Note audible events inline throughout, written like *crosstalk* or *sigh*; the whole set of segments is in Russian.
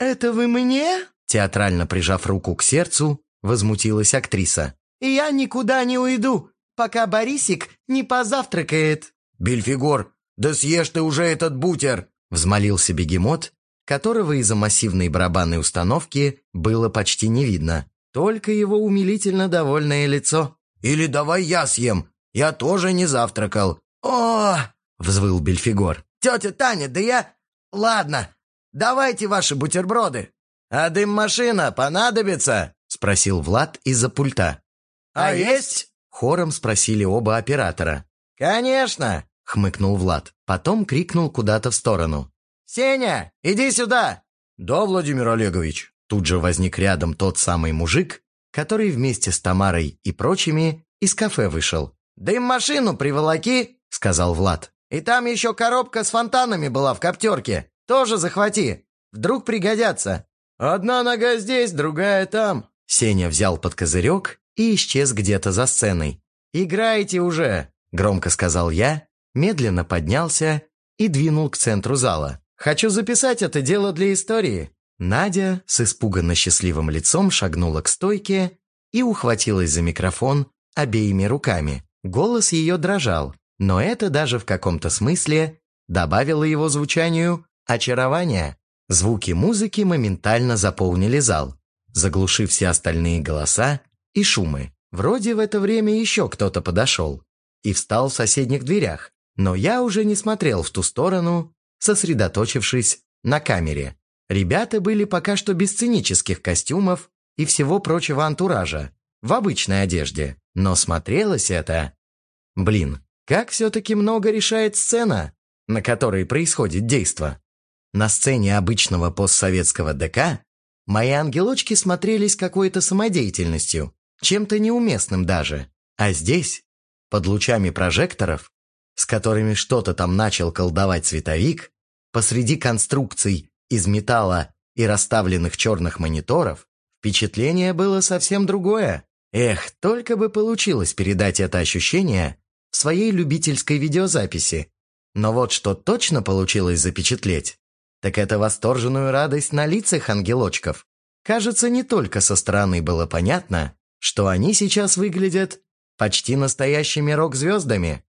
это вы мне?» Театрально прижав руку к сердцу, возмутилась актриса. «Я никуда не уйду, пока Борисик не позавтракает». «Бельфигор, да съешь ты уже этот бутер!» Взмолился бегемот, которого из-за массивной барабанной установки было почти не видно. Только его умилительно довольное лицо. «Или давай я съем, я тоже не завтракал». «О!» — взвыл Бельфигор. «Тетя Таня, да я... Ладно, давайте ваши бутерброды». «А дым-машина понадобится?» — спросил Влад из-за пульта. «А, «А есть?» — хором спросили оба оператора. «Конечно!» — хмыкнул Влад. Потом крикнул куда-то в сторону. «Сеня, иди сюда!» «Да, Владимир Олегович!» Тут же возник рядом тот самый мужик, который вместе с Тамарой и прочими из кафе вышел. «Дым-машину приволоки!» — сказал Влад. «И там еще коробка с фонтанами была в коптерке. Тоже захвати. Вдруг пригодятся». «Одна нога здесь, другая там». Сеня взял под козырек и исчез где-то за сценой. «Играйте уже!» – громко сказал я, медленно поднялся и двинул к центру зала. «Хочу записать это дело для истории». Надя с испуганно счастливым лицом шагнула к стойке и ухватилась за микрофон обеими руками. Голос ее дрожал, но это даже в каком-то смысле добавило его звучанию очарования. Звуки музыки моментально заполнили зал, заглушив все остальные голоса и шумы. Вроде в это время еще кто-то подошел и встал в соседних дверях, но я уже не смотрел в ту сторону, сосредоточившись на камере. Ребята были пока что без сценических костюмов и всего прочего антуража, в обычной одежде, но смотрелось это... Блин, как все-таки много решает сцена, на которой происходит действо. На сцене обычного постсоветского ДК мои ангелочки смотрелись какой-то самодеятельностью, чем-то неуместным даже. А здесь, под лучами прожекторов, с которыми что-то там начал колдовать световик, посреди конструкций из металла и расставленных черных мониторов, впечатление было совсем другое. Эх, только бы получилось передать это ощущение в своей любительской видеозаписи. Но вот что точно получилось запечатлеть, так это восторженную радость на лицах ангелочков. Кажется, не только со стороны было понятно, что они сейчас выглядят почти настоящими рок-звездами.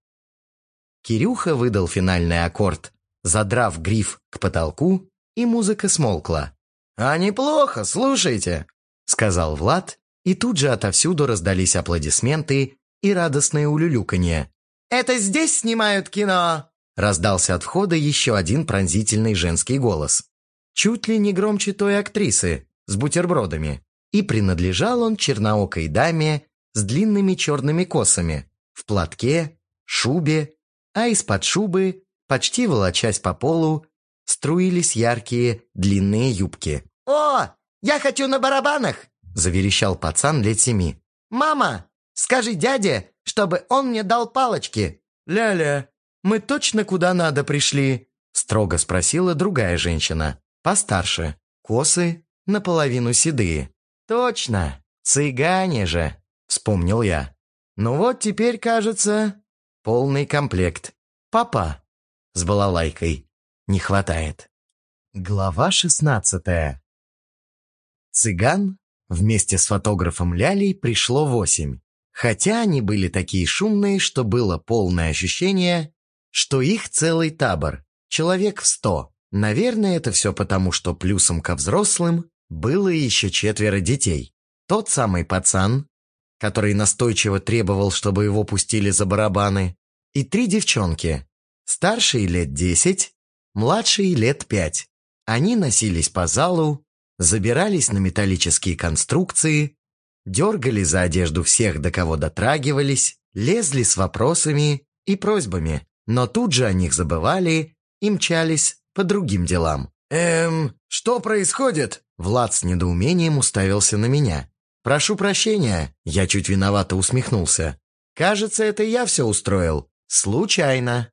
Кирюха выдал финальный аккорд, задрав гриф к потолку, и музыка смолкла. «А неплохо, слушайте», — сказал Влад, и тут же отовсюду раздались аплодисменты и радостное улюлюканье. «Это здесь снимают кино?» Раздался от входа еще один пронзительный женский голос. Чуть ли не громче той актрисы с бутербродами. И принадлежал он черноокой даме с длинными черными косами, в платке, шубе, а из-под шубы, почти волочась по полу, струились яркие длинные юбки. «О, я хочу на барабанах!» – заверещал пацан лет семи. «Мама, скажи дяде, чтобы он мне дал палочки!» «Ля-ля, мы точно куда надо пришли?» Строго спросила другая женщина, постарше, косы наполовину седые. «Точно, цыгане же!» – вспомнил я. «Ну вот теперь, кажется, полный комплект. Папа с балалайкой не хватает». Глава шестнадцатая. Цыган вместе с фотографом Лялей пришло восемь. Хотя они были такие шумные, что было полное ощущение, что их целый табор, человек в сто. Наверное, это все потому, что плюсом ко взрослым было еще четверо детей. Тот самый пацан, который настойчиво требовал, чтобы его пустили за барабаны, и три девчонки, старшие лет десять, младшие лет пять. Они носились по залу, забирались на металлические конструкции, дергали за одежду всех, до кого дотрагивались, лезли с вопросами и просьбами но тут же о них забывали и мчались по другим делам. «Эм, что происходит?» Влад с недоумением уставился на меня. «Прошу прощения», я чуть виновато усмехнулся. «Кажется, это я все устроил. Случайно».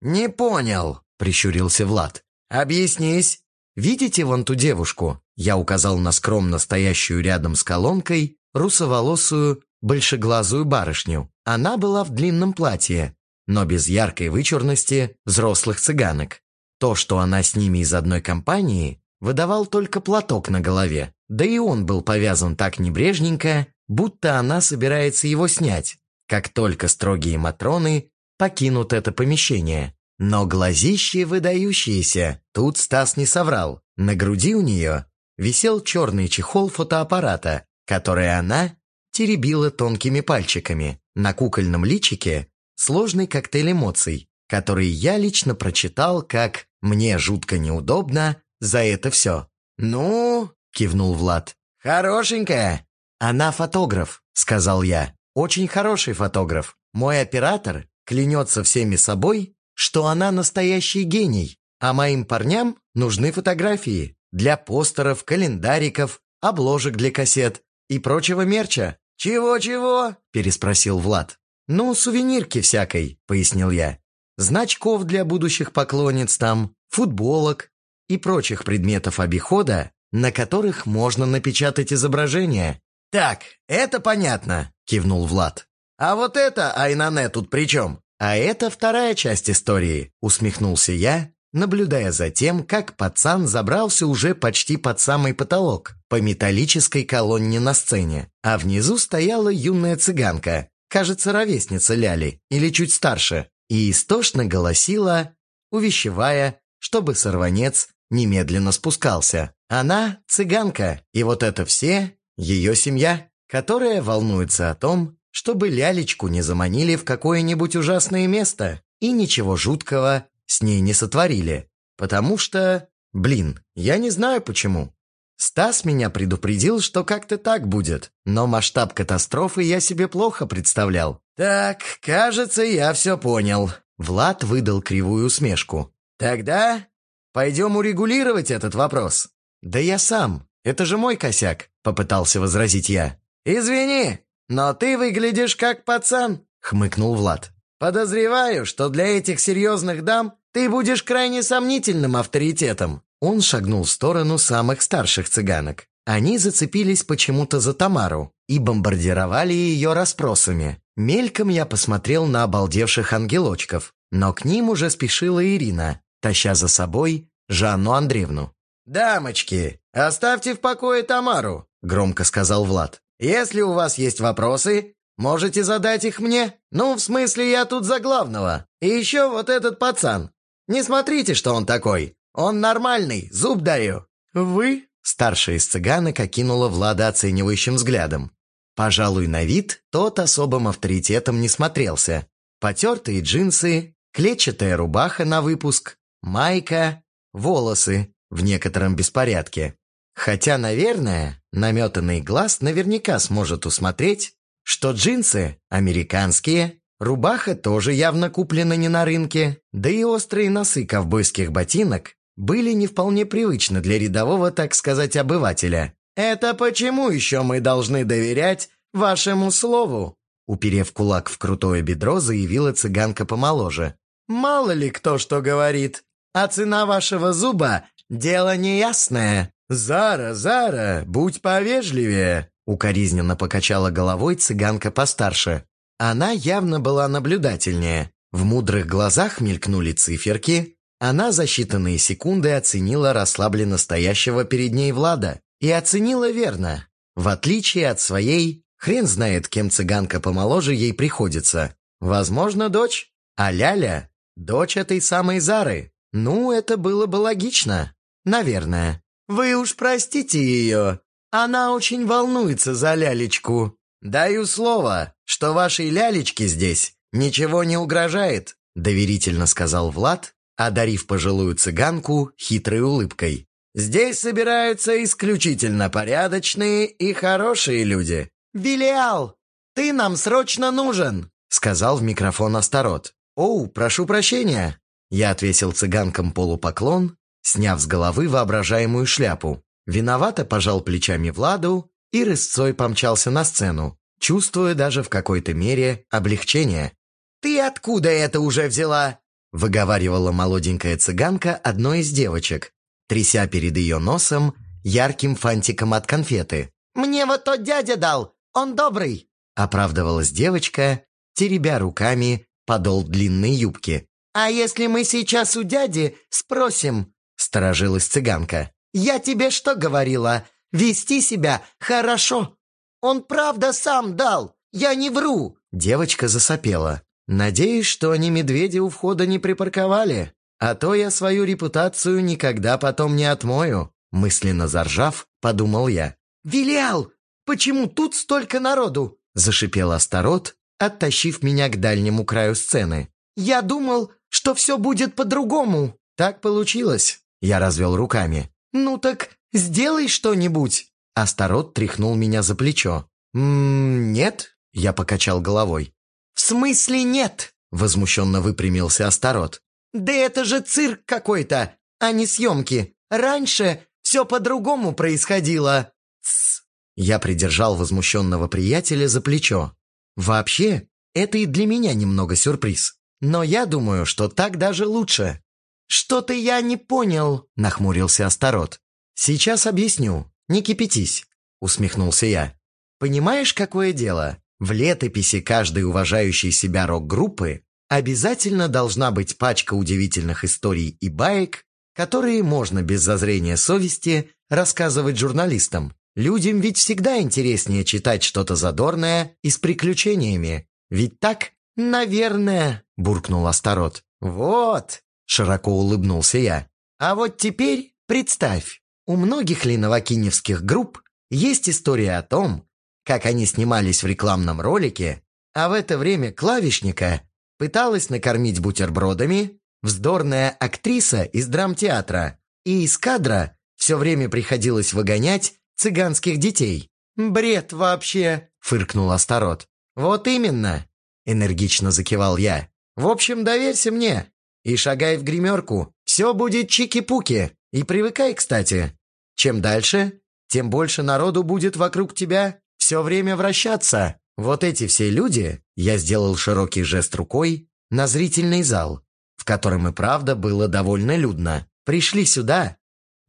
«Не понял», — прищурился Влад. «Объяснись». «Видите вон ту девушку?» Я указал на скромно стоящую рядом с колонкой русоволосую, большеглазую барышню. Она была в длинном платье, но без яркой вычурности взрослых цыганок. То, что она с ними из одной компании, выдавал только платок на голове, да и он был повязан так небрежненько, будто она собирается его снять, как только строгие Матроны покинут это помещение. Но глазищи выдающиеся, тут Стас не соврал. На груди у нее висел черный чехол фотоаппарата, который она теребила тонкими пальчиками. На кукольном личике сложный коктейль эмоций, который я лично прочитал как «мне жутко неудобно за это все». «Ну?» – кивнул Влад. «Хорошенькая». «Она фотограф», – сказал я. «Очень хороший фотограф. Мой оператор клянется всеми собой, что она настоящий гений, а моим парням нужны фотографии для постеров, календариков, обложек для кассет и прочего мерча. «Чего-чего?» – переспросил Влад. «Ну, сувенирки всякой», – пояснил я. «Значков для будущих поклонниц там, футболок и прочих предметов обихода, на которых можно напечатать изображение». «Так, это понятно», – кивнул Влад. «А вот это Айнане тут при чем?» «А это вторая часть истории», – усмехнулся я, наблюдая за тем, как пацан забрался уже почти под самый потолок по металлической колонне на сцене, а внизу стояла юная цыганка, кажется, ровесница Ляли или чуть старше, и истошно голосила, увещевая, чтобы сорванец немедленно спускался. Она цыганка, и вот это все ее семья, которая волнуется о том, чтобы лялечку не заманили в какое-нибудь ужасное место и ничего жуткого с ней не сотворили. Потому что, блин, я не знаю почему. Стас меня предупредил, что как-то так будет, но масштаб катастрофы я себе плохо представлял. «Так, кажется, я все понял». Влад выдал кривую усмешку. «Тогда пойдем урегулировать этот вопрос». «Да я сам. Это же мой косяк», — попытался возразить я. «Извини, но ты выглядишь как пацан», — хмыкнул Влад. «Подозреваю, что для этих серьезных дам ты будешь крайне сомнительным авторитетом». Он шагнул в сторону самых старших цыганок. Они зацепились почему-то за Тамару и бомбардировали ее расспросами. Мельком я посмотрел на обалдевших ангелочков, но к ним уже спешила Ирина, таща за собой Жанну Андреевну. «Дамочки, оставьте в покое Тамару», — громко сказал Влад. «Если у вас есть вопросы, можете задать их мне. Ну, в смысле, я тут за главного. И еще вот этот пацан. Не смотрите, что он такой. Он нормальный, зуб даю». «Вы?» – старшая из цыганок окинула Влада оценивающим взглядом. Пожалуй, на вид тот особым авторитетом не смотрелся. Потертые джинсы, клетчатая рубаха на выпуск, майка, волосы в некотором беспорядке. Хотя, наверное, наметанный глаз наверняка сможет усмотреть, что джинсы американские, рубаха тоже явно куплена не на рынке, да и острые носы ковбойских ботинок были не вполне привычны для рядового, так сказать, обывателя. «Это почему еще мы должны доверять вашему слову?» Уперев кулак в крутое бедро, заявила цыганка помоложе. «Мало ли кто что говорит, а цена вашего зуба – дело неясное». «Зара, Зара, будь повежливее!» Укоризненно покачала головой цыганка постарше. Она явно была наблюдательнее. В мудрых глазах мелькнули циферки, она за считанные секунды оценила расслабленно стоящего перед ней Влада. И оценила верно. В отличие от своей, хрен знает, кем цыганка помоложе ей приходится. Возможно, дочь. А Ляля – дочь этой самой Зары. Ну, это было бы логично. Наверное. Вы уж простите ее. Она очень волнуется за Лялечку. Даю слово, что вашей Лялечке здесь ничего не угрожает, доверительно сказал Влад, одарив пожилую цыганку хитрой улыбкой. «Здесь собираются исключительно порядочные и хорошие люди. Белиал, ты нам срочно нужен!» сказал в микрофон Астарот. «Оу, прошу прощения!» Я отвесил цыганкам полупоклон, сняв с головы воображаемую шляпу. Виновато пожал плечами Владу и рысцой помчался на сцену, чувствуя даже в какой-то мере облегчение. «Ты откуда это уже взяла?» Выговаривала молоденькая цыганка одной из девочек, тряся перед ее носом ярким фантиком от конфеты. «Мне вот тот дядя дал, он добрый!» оправдывалась девочка, теребя руками подол длинной юбки. «А если мы сейчас у дяди спросим?» сторожилась цыганка. Я тебе что говорила? Вести себя хорошо. Он правда сам дал, я не вру!» Девочка засопела. «Надеюсь, что они медведя у входа не припарковали, а то я свою репутацию никогда потом не отмою», мысленно заржав, подумал я. «Вилиал, почему тут столько народу?» зашипел Астарот, оттащив меня к дальнему краю сцены. «Я думал, что все будет по-другому». «Так получилось», — я развел руками. «Ну так сделай что-нибудь». Астарот тряхнул меня за плечо. «Ммм, нет», — я покачал головой. «В смысле нет?» — возмущенно выпрямился Астарот. «Да это же цирк какой-то, а не съемки. Раньше все по-другому происходило». «Тсс!» Я придержал возмущенного приятеля за плечо. «Вообще, это и для меня немного сюрприз. Но я думаю, что так даже лучше». «Что-то я не понял», — нахмурился Астарот. «Сейчас объясню. Не кипятись», — усмехнулся я. «Понимаешь, какое дело? В летописи каждой уважающей себя рок-группы обязательно должна быть пачка удивительных историй и баек, которые можно без зазрения совести рассказывать журналистам. Людям ведь всегда интереснее читать что-то задорное и с приключениями. Ведь так? Наверное, буркнул Астарот. Вот, широко улыбнулся я. А вот теперь представь, у многих ли новокиневских групп есть история о том, как они снимались в рекламном ролике, а в это время клавишника пыталась накормить бутербродами вздорная актриса из драмтеатра, и из кадра все время приходилось выгонять цыганских детей. «Бред вообще!» — фыркнул Астарот. «Вот именно!» — энергично закивал я. «В общем, доверься мне и шагай в гримерку. Все будет чики-пуки. И привыкай, кстати. Чем дальше, тем больше народу будет вокруг тебя все время вращаться. Вот эти все люди...» Я сделал широкий жест рукой на зрительный зал, в котором и правда было довольно людно. Пришли сюда,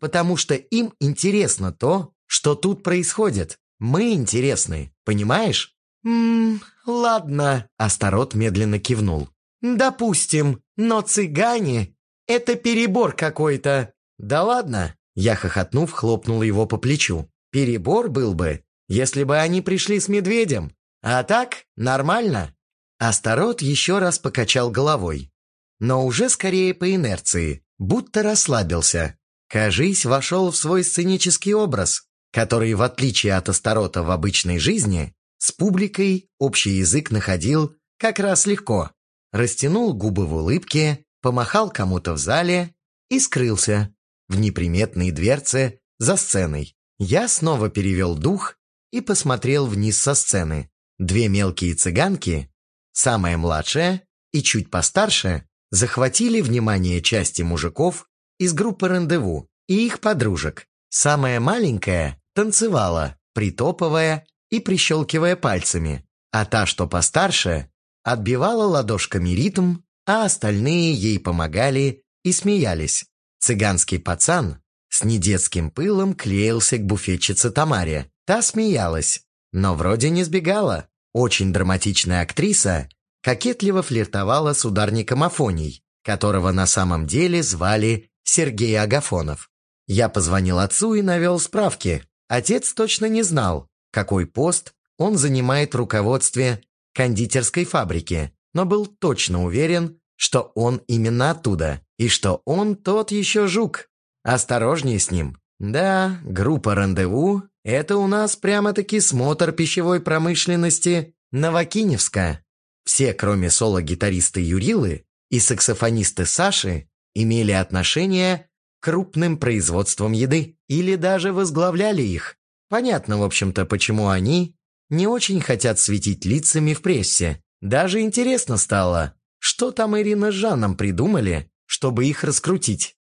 потому что им интересно то, что тут происходит? Мы интересны, понимаешь?» «Ммм, ладно», — Астарот медленно кивнул. «Допустим, но цыгане — это перебор какой-то». «Да ладно», — я хохотнув хлопнул его по плечу. «Перебор был бы, если бы они пришли с медведем. А так, нормально». Астарот еще раз покачал головой, но уже скорее по инерции, будто расслабился. Кажись, вошел в свой сценический образ который, в отличие от Астарота в обычной жизни, с публикой общий язык находил как раз легко. Растянул губы в улыбке, помахал кому-то в зале и скрылся в неприметной дверце за сценой. Я снова перевел дух и посмотрел вниз со сцены. Две мелкие цыганки, самая младшая и чуть постарше, захватили внимание части мужиков из группы «Рандеву» и их подружек. Самая маленькая танцевала, притопывая и прищелкивая пальцами, а та, что постарше, отбивала ладошками ритм, а остальные ей помогали и смеялись. Цыганский пацан с недетским пылом клеился к буфетчице Тамаре. Та смеялась, но вроде не сбегала. Очень драматичная актриса кокетливо флиртовала с ударником Афоний, которого на самом деле звали Сергей Агафонов. Я позвонил отцу и навел справки. Отец точно не знал, какой пост он занимает в руководстве кондитерской фабрики, но был точно уверен, что он именно оттуда, и что он тот еще жук. Осторожнее с ним. Да, группа «Рандеву» — это у нас прямо-таки смотр пищевой промышленности Новокиневска. Все, кроме соло-гитариста Юрилы и саксофониста Саши, имели отношение крупным производством еды или даже возглавляли их. Понятно, в общем-то, почему они не очень хотят светить лицами в прессе. Даже интересно стало, что там Ирина с Жаном придумали, чтобы их раскрутить.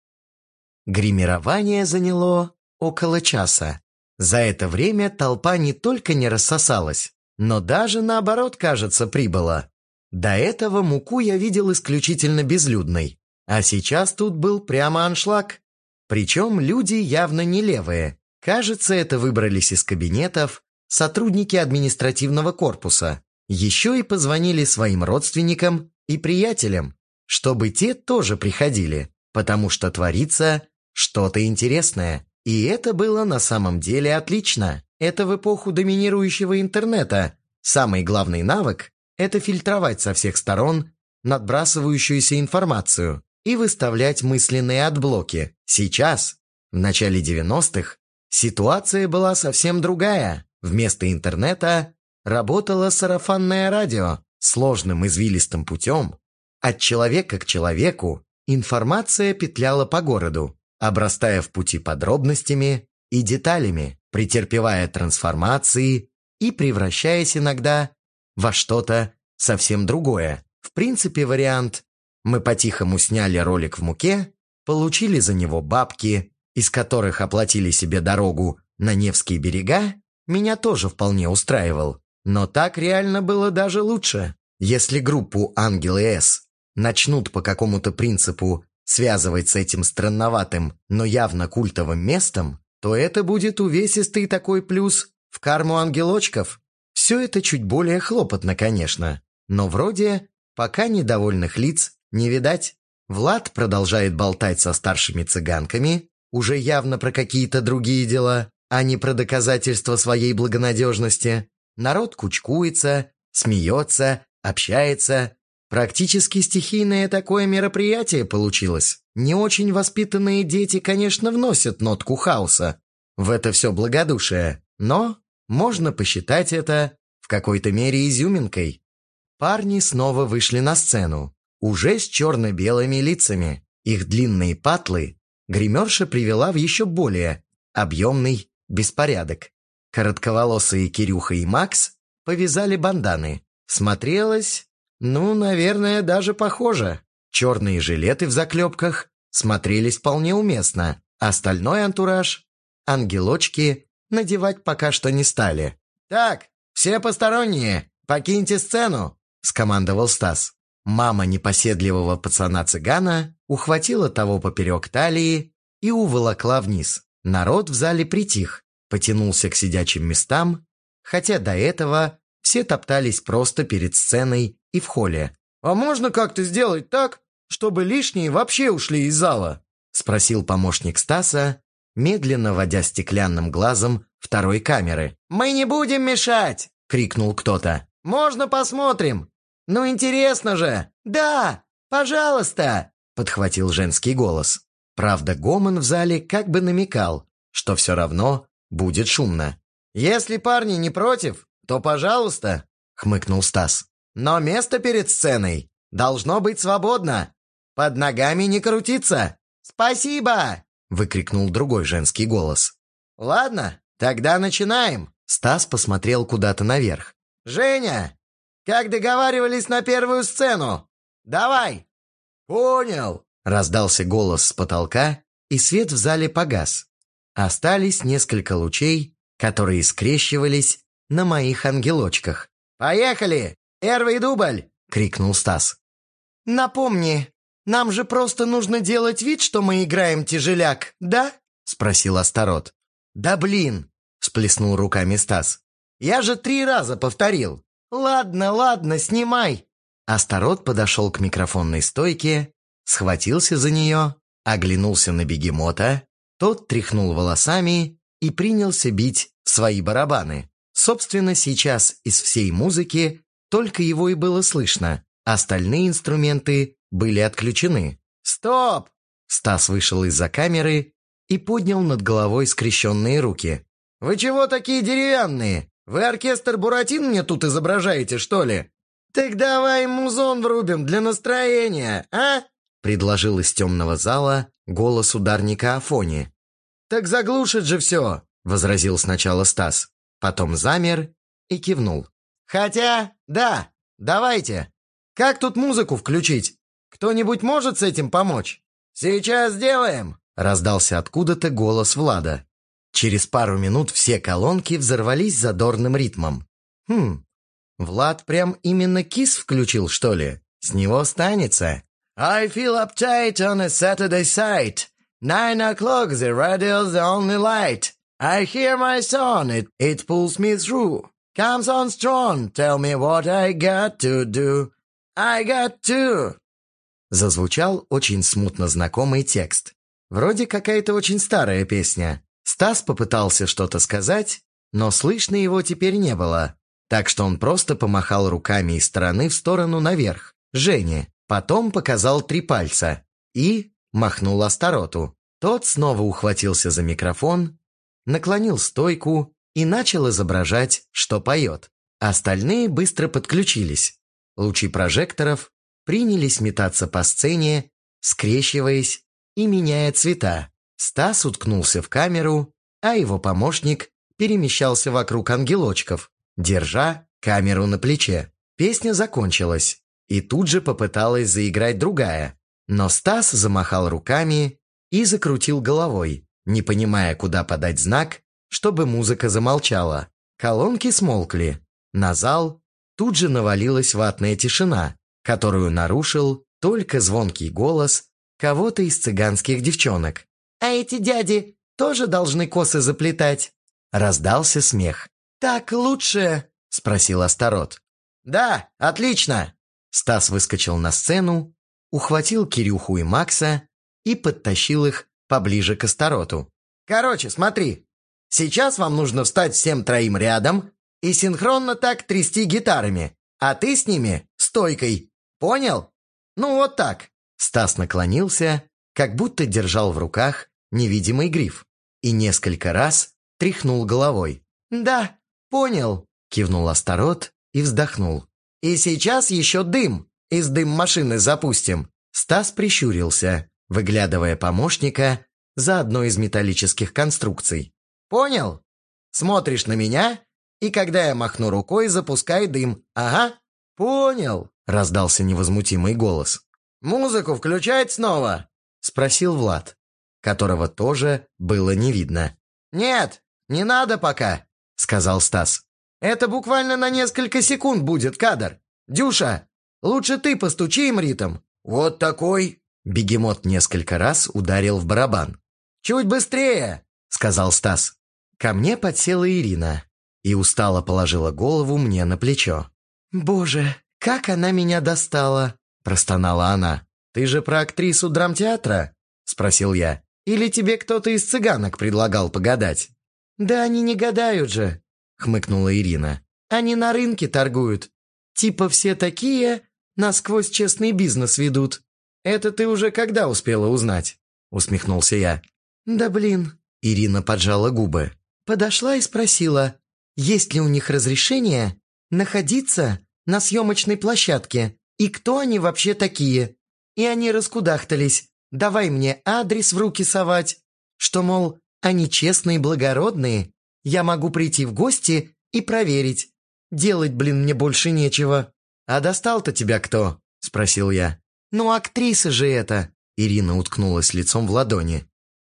Гримирование заняло около часа. За это время толпа не только не рассосалась, но даже наоборот, кажется, прибыла. До этого муку я видел исключительно безлюдной, а сейчас тут был прямо аншлаг. Причем люди явно не левые. Кажется, это выбрались из кабинетов сотрудники административного корпуса. Еще и позвонили своим родственникам и приятелям, чтобы те тоже приходили, потому что творится что-то интересное. И это было на самом деле отлично. Это в эпоху доминирующего интернета. Самый главный навык – это фильтровать со всех сторон надбрасывающуюся информацию и выставлять мысленные отблоки. Сейчас, в начале 90-х, ситуация была совсем другая. Вместо интернета работало сарафанное радио сложным извилистым путем. От человека к человеку информация петляла по городу, обрастая в пути подробностями и деталями, претерпевая трансформации и превращаясь иногда во что-то совсем другое. В принципе, вариант «мы по-тихому сняли ролик в муке», получили за него бабки, из которых оплатили себе дорогу на Невские берега, меня тоже вполне устраивал. Но так реально было даже лучше. Если группу «Ангелы С» начнут по какому-то принципу связывать с этим странноватым, но явно культовым местом, то это будет увесистый такой плюс в карму ангелочков. Все это чуть более хлопотно, конечно, но вроде пока недовольных лиц не видать. Влад продолжает болтать со старшими цыганками, уже явно про какие-то другие дела, а не про доказательства своей благонадежности. Народ кучкуется, смеется, общается. Практически стихийное такое мероприятие получилось. Не очень воспитанные дети, конечно, вносят нотку хаоса в это все благодушие, но можно посчитать это в какой-то мере изюминкой. Парни снова вышли на сцену, уже с черно-белыми лицами. Их длинные патлы гримерша привела в еще более объемный беспорядок. Коротковолосые Кирюха и Макс повязали банданы. Смотрелось, ну, наверное, даже похоже. Черные жилеты в заклепках смотрелись вполне уместно. Остальной антураж ангелочки надевать пока что не стали. «Так, все посторонние, покиньте сцену!» – скомандовал Стас. Мама непоседливого пацана-цыгана ухватила того поперек талии и уволокла вниз. Народ в зале притих, потянулся к сидячим местам, хотя до этого все топтались просто перед сценой и в холле. «А можно как-то сделать так, чтобы лишние вообще ушли из зала?» – спросил помощник Стаса, медленно водя стеклянным глазом второй камеры. «Мы не будем мешать!» – крикнул кто-то. «Можно посмотрим? Ну интересно же! Да, пожалуйста!» – подхватил женский голос. Правда, гомон в зале как бы намекал, что все равно будет шумно. «Если парни не против, то пожалуйста», — хмыкнул Стас. «Но место перед сценой должно быть свободно. Под ногами не крутиться. Спасибо!» — выкрикнул другой женский голос. «Ладно, тогда начинаем». Стас посмотрел куда-то наверх. «Женя, как договаривались на первую сцену? Давай!» «Понял!» — раздался голос с потолка, и свет в зале погас. Остались несколько лучей, которые скрещивались на моих ангелочках. «Поехали! Первый дубль!» — крикнул Стас. «Напомни, нам же просто нужно делать вид, что мы играем тяжеляк, да?» — спросил Астарот. «Да блин!» — сплеснул руками Стас. «Я же три раза повторил!» «Ладно, ладно, снимай!» Астарот подошел к микрофонной стойке, схватился за нее, оглянулся на бегемота, тот тряхнул волосами и принялся бить свои барабаны. Собственно, сейчас из всей музыки только его и было слышно. Остальные инструменты были отключены. «Стоп!» Стас вышел из-за камеры и поднял над головой скрещенные руки. «Вы чего такие деревянные? Вы оркестр Буратин мне тут изображаете, что ли? Так давай музон врубим для настроения, а?» предложил из темного зала голос ударника Афони. «Так заглушит же все!» — возразил сначала Стас, потом замер и кивнул. «Хотя, да, давайте. Как тут музыку включить? Кто-нибудь может с этим помочь?» «Сейчас сделаем!» — раздался откуда-то голос Влада. Через пару минут все колонки взорвались задорным ритмом. «Хм, Влад прям именно кис включил, что ли? С него останется. I feel uptight on a Saturday sight. Nine o'clock, the radio's the only light. I hear my song, it, it pulls me through. Comes on strong, tell me what I got to do. I got to. Зазвучал очень смутно знакомый текст. Вроде какая-то очень старая песня. Стас попытался что-то сказать, но слышно его теперь не было, так что он просто помахал руками из стороны в сторону наверх, Жене, потом показал три пальца и махнул Астароту. Тот снова ухватился за микрофон, наклонил стойку и начал изображать, что поет. Остальные быстро подключились. Лучи прожекторов принялись метаться по сцене, скрещиваясь и меняя цвета. Стас уткнулся в камеру, а его помощник перемещался вокруг ангелочков, держа камеру на плече. Песня закончилась, и тут же попыталась заиграть другая. Но Стас замахал руками и закрутил головой, не понимая, куда подать знак, чтобы музыка замолчала. Колонки смолкли. На зал тут же навалилась ватная тишина, которую нарушил только звонкий голос кого-то из цыганских девчонок. «А эти дяди тоже должны косы заплетать?» Раздался смех. «Так лучше?» – спросил Астарот. «Да, отлично!» Стас выскочил на сцену, ухватил Кирюху и Макса и подтащил их поближе к Астароту. «Короче, смотри, сейчас вам нужно встать всем троим рядом и синхронно так трясти гитарами, а ты с ними стойкой. Понял? Ну вот так». Стас наклонился, как будто держал в руках невидимый гриф, и несколько раз тряхнул головой. «Да, понял», – кивнул Астарот и вздохнул. «И сейчас еще дым из дым-машины запустим». Стас прищурился, выглядывая помощника за одной из металлических конструкций. «Понял? Смотришь на меня, и когда я махну рукой, запускай дым. Ага, понял», – раздался невозмутимый голос. «Музыку включать снова?» – спросил Влад которого тоже было не видно. «Нет, не надо пока», — сказал Стас. «Это буквально на несколько секунд будет кадр. Дюша, лучше ты постучи им ритм». «Вот такой». Бегемот несколько раз ударил в барабан. «Чуть быстрее», — сказал Стас. Ко мне подсела Ирина и устало положила голову мне на плечо. «Боже, как она меня достала!» – простонала она. «Ты же про актрису драмтеатра?» – спросил я. Или тебе кто-то из цыганок предлагал погадать?» «Да они не гадают же», — хмыкнула Ирина. «Они на рынке торгуют. Типа все такие насквозь честный бизнес ведут. Это ты уже когда успела узнать?» — усмехнулся я. «Да блин», — Ирина поджала губы. Подошла и спросила, есть ли у них разрешение находиться на съемочной площадке и кто они вообще такие. И они раскудахтались, давай мне адрес в руки совать, что, мол, они честные и благородные, я могу прийти в гости и проверить. Делать, блин, мне больше нечего. А достал-то тебя кто? Спросил я. Ну, актриса же это. Ирина уткнулась лицом в ладони.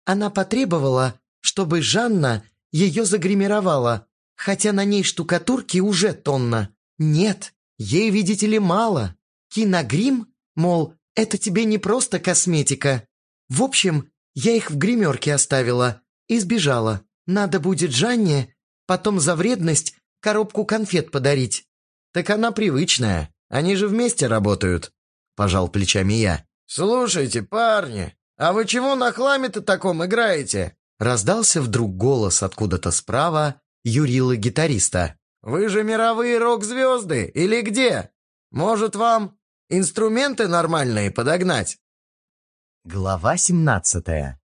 Она потребовала, чтобы Жанна ее загримировала, хотя на ней штукатурки уже тонна. Нет, ей, видите ли, мало. Киногрим, мол, это тебе не просто косметика. В общем, я их в гримерке оставила и сбежала. Надо будет Жанне потом за вредность коробку конфет подарить. Так она привычная, они же вместе работают. Пожал плечами я. «Слушайте, парни, а вы чего на хламе-то таком играете?» Раздался вдруг голос откуда-то справа Юрила-гитариста. «Вы же мировые рок-звезды или где? Может, вам Инструменты нормальные подогнать». Глава семнадцатая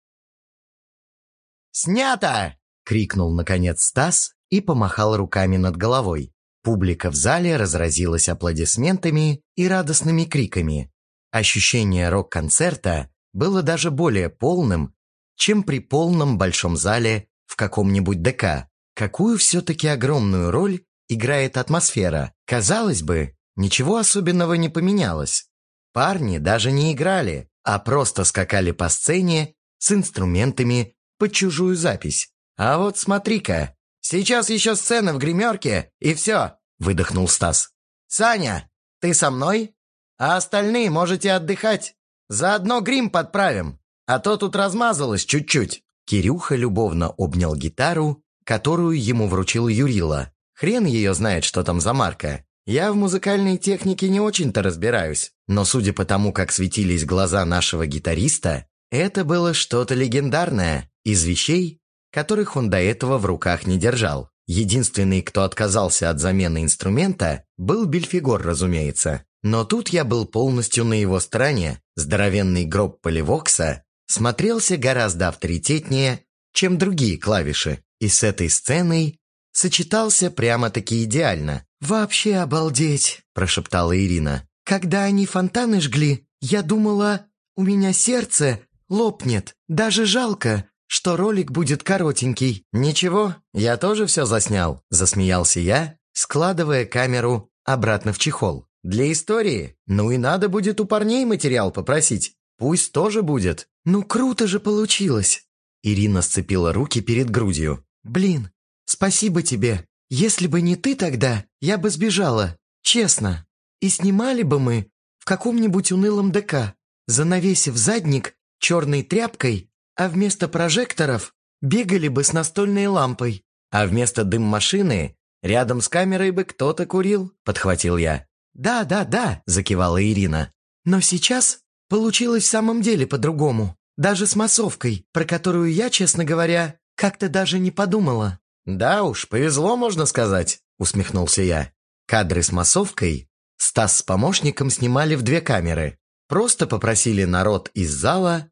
«Снято!» — крикнул, наконец, Стас и помахал руками над головой. Публика в зале разразилась аплодисментами и радостными криками. Ощущение рок-концерта было даже более полным, чем при полном большом зале в каком-нибудь ДК. Какую все-таки огромную роль играет атмосфера? Казалось бы, Ничего особенного не поменялось. Парни даже не играли, а просто скакали по сцене с инструментами под чужую запись. «А вот смотри-ка, сейчас еще сцена в гримерке, и все», — выдохнул Стас. «Саня, ты со мной? А остальные можете отдыхать. Заодно грим подправим, а то тут размазалось чуть-чуть». Кирюха любовно обнял гитару, которую ему вручил Юрила. Хрен ее знает, что там за марка. Я в музыкальной технике не очень-то разбираюсь, но судя по тому, как светились глаза нашего гитариста, это было что-то легендарное из вещей, которых он до этого в руках не держал. Единственный, кто отказался от замены инструмента, был Бельфигор, разумеется. Но тут я был полностью на его стороне. Здоровенный гроб Поливокса смотрелся гораздо авторитетнее, чем другие клавиши, и с этой сценой сочетался прямо-таки идеально. «Вообще обалдеть!» – прошептала Ирина. «Когда они фонтаны жгли, я думала, у меня сердце лопнет. Даже жалко, что ролик будет коротенький». «Ничего, я тоже все заснял», – засмеялся я, складывая камеру обратно в чехол. «Для истории? Ну и надо будет у парней материал попросить. Пусть тоже будет». «Ну круто же получилось!» Ирина сцепила руки перед грудью. «Блин, спасибо тебе. Если бы не ты тогда, я бы сбежала. Честно. И снимали бы мы в каком-нибудь унылом ДК, занавесив задник черной тряпкой, а вместо прожекторов бегали бы с настольной лампой. А вместо дым-машины рядом с камерой бы кто-то курил», – подхватил я. «Да, да, да», – закивала Ирина. «Но сейчас получилось в самом деле по-другому. Даже с массовкой, про которую я, честно говоря, как-то даже не подумала». «Да уж, повезло, можно сказать», – усмехнулся я. Кадры с массовкой Стас с помощником снимали в две камеры. Просто попросили народ из зала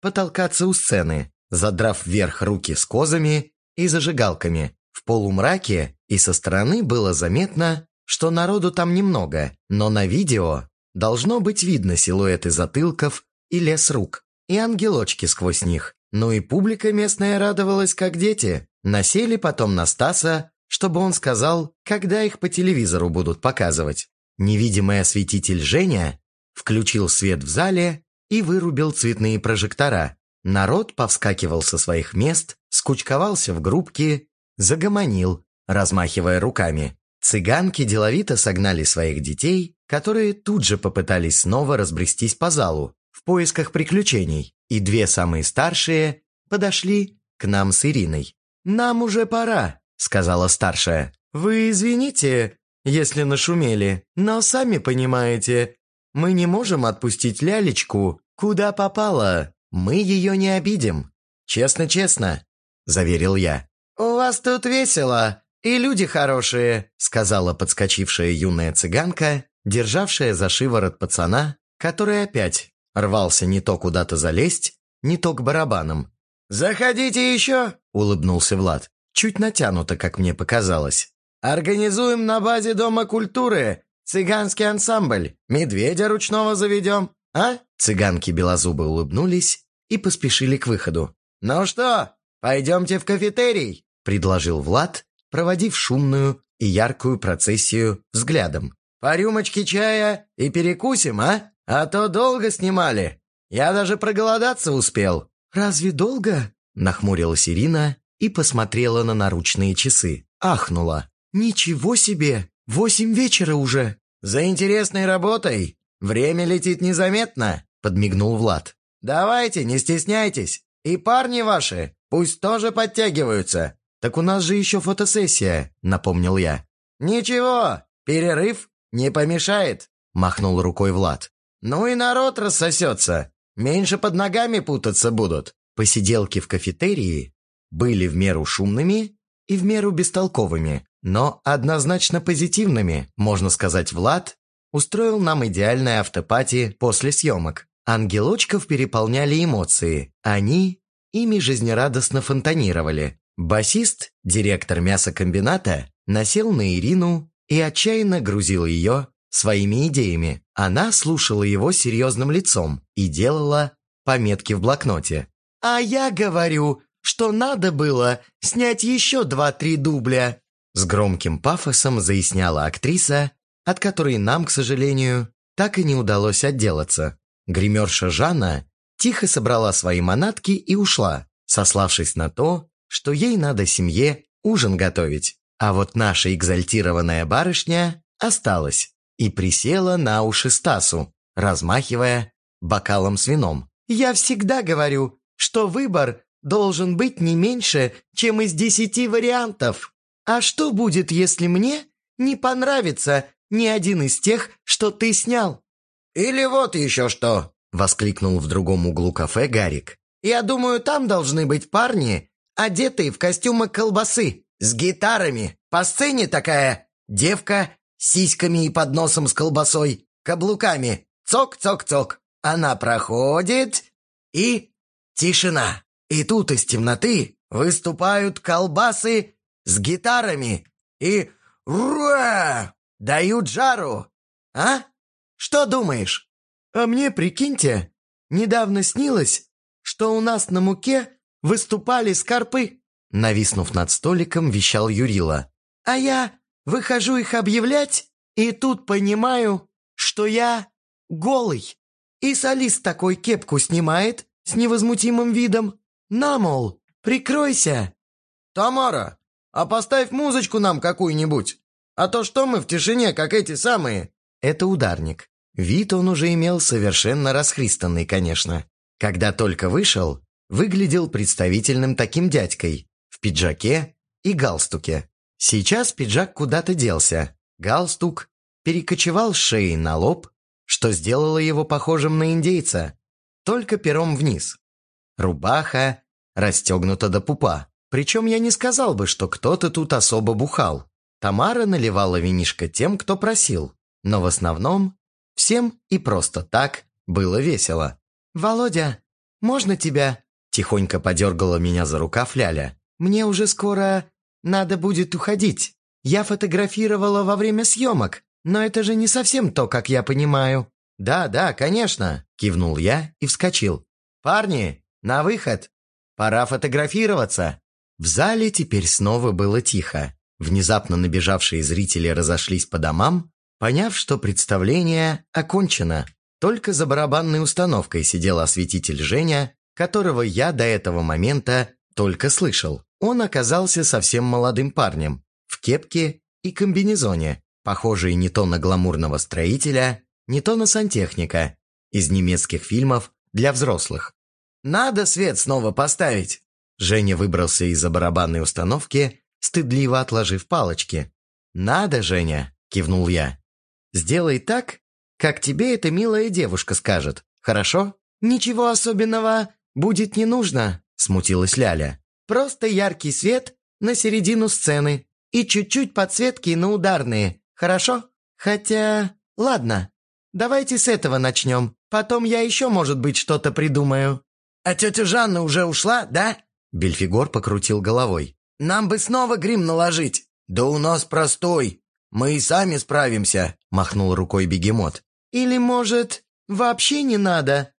потолкаться у сцены, задрав вверх руки с козами и зажигалками. В полумраке и со стороны было заметно, что народу там немного, но на видео должно быть видно силуэты затылков и лес рук, и ангелочки сквозь них. Ну и публика местная радовалась, как дети. Насели потом на Стаса, чтобы он сказал, когда их по телевизору будут показывать. Невидимый осветитель Женя включил свет в зале и вырубил цветные прожектора. Народ повскакивал со своих мест, скучковался в группки, загомонил, размахивая руками. Цыганки деловито согнали своих детей, которые тут же попытались снова разбрестись по залу в поисках приключений, и две самые старшие подошли к нам с Ириной. «Нам уже пора», — сказала старшая. «Вы извините, если нашумели, но сами понимаете, мы не можем отпустить лялечку, куда попало. Мы ее не обидим. Честно-честно», — заверил я. «У вас тут весело, «И люди хорошие», — сказала подскочившая юная цыганка, державшая за шиворот пацана, который опять рвался не то куда-то залезть, не то к барабанам. «Заходите еще», — улыбнулся Влад, чуть натянуто, как мне показалось. «Организуем на базе Дома культуры цыганский ансамбль. Медведя ручного заведем, а?» Цыганки белозубы улыбнулись и поспешили к выходу. «Ну что, пойдемте в кафетерий», — предложил Влад, проводив шумную и яркую процессию взглядом. «По рюмочке чая и перекусим, а? А то долго снимали. Я даже проголодаться успел». «Разве долго?» – нахмурилась Ирина и посмотрела на наручные часы. Ахнула. «Ничего себе! Восемь вечера уже!» «За интересной работой время летит незаметно», – подмигнул Влад. «Давайте, не стесняйтесь. И парни ваши пусть тоже подтягиваются. «Так у нас же еще фотосессия», — напомнил я. «Ничего, перерыв не помешает», — махнул рукой Влад. «Ну и народ рассосется. Меньше под ногами путаться будут». Посиделки в кафетерии были в меру шумными и в меру бестолковыми, но однозначно позитивными, можно сказать, Влад устроил нам идеальное автопати после съемок. Ангелочков переполняли эмоции, они ими жизнерадостно фонтанировали. Басист, директор мясокомбината, насел на Ирину и отчаянно грузил ее своими идеями. Она слушала его серьезным лицом и делала пометки в блокноте. «А я говорю, что надо было снять еще два-три дубля», с громким пафосом заясняла актриса, от которой нам, к сожалению, так и не удалось отделаться. Гримерша Жанна тихо собрала свои манатки и ушла, сославшись на то, что ей надо семье ужин готовить. А вот наша экзальтированная барышня осталась и присела на уши Стасу, размахивая бокалом с вином. «Я всегда говорю, что выбор должен быть не меньше, чем из десяти вариантов. А что будет, если мне не понравится ни один из тех, что ты снял?» «Или вот еще что!» – воскликнул в другом углу кафе Гарик. «Я думаю, там должны быть парни, одетые в костюмы колбасы, с гитарами. По сцене такая девка с сиськами и подносом с колбасой, каблуками. Цок-цок-цок. Она проходит, и тишина. И тут из темноты выступают колбасы с гитарами и «Руа!» дают жару. А? Что думаешь? А мне, прикиньте, недавно снилось, что у нас на муке выступали скорпы. Нависнув над столиком, вещал Юрила. А я выхожу их объявлять, и тут понимаю, что я голый. И солист такой кепку снимает с невозмутимым видом. На, мол, прикройся. Тамара, а поставь музычку нам какую-нибудь. А то что мы в тишине, как эти самые? Это ударник. Вид он уже имел совершенно расхристанный, конечно. Когда только вышел, выглядел представительным таким дядькой в пиджаке и галстуке. Сейчас пиджак куда-то делся, галстук перекочевал с шеи на лоб, что сделало его похожим на индейца, только пером вниз. Рубаха расстегнута до пупа. Причем я не сказал бы, что кто-то тут особо бухал. Тамара наливала винишко тем, кто просил, но в основном всем и просто так было весело. «Володя, можно тебя?» Тихонько подергала меня за рукав Ляля. «Мне уже скоро надо будет уходить. Я фотографировала во время съемок, но это же не совсем то, как я понимаю». «Да, да, конечно», – кивнул я и вскочил. «Парни, на выход! Пора фотографироваться!» В зале теперь снова было тихо. Внезапно набежавшие зрители разошлись по домам, поняв, что представление окончено. Только за барабанной установкой сидел осветитель Женя, которого я до этого момента только слышал. Он оказался совсем молодым парнем, в кепке и комбинезоне, похожий не то на гламурного строителя, не то на сантехника из немецких фильмов для взрослых. «Надо свет снова поставить!» Женя выбрался из-за барабанной установки стыдливо отложив палочки. «Надо, Женя!» – кивнул я. «Сделай так, как тебе эта милая девушка скажет, хорошо?» «Ничего особенного будет не нужно», – смутилась Ляля. «Просто яркий свет на середину сцены и чуть-чуть подсветки на ударные, хорошо? Хотя, ладно, давайте с этого начнем. Потом я еще, может быть, что-то придумаю». «А тетя Жанна уже ушла, да?» Бельфигор покрутил головой. Нам бы снова грим наложить. Да у нас простой. Мы и сами справимся, махнул рукой бегемот. Или, может, вообще не надо?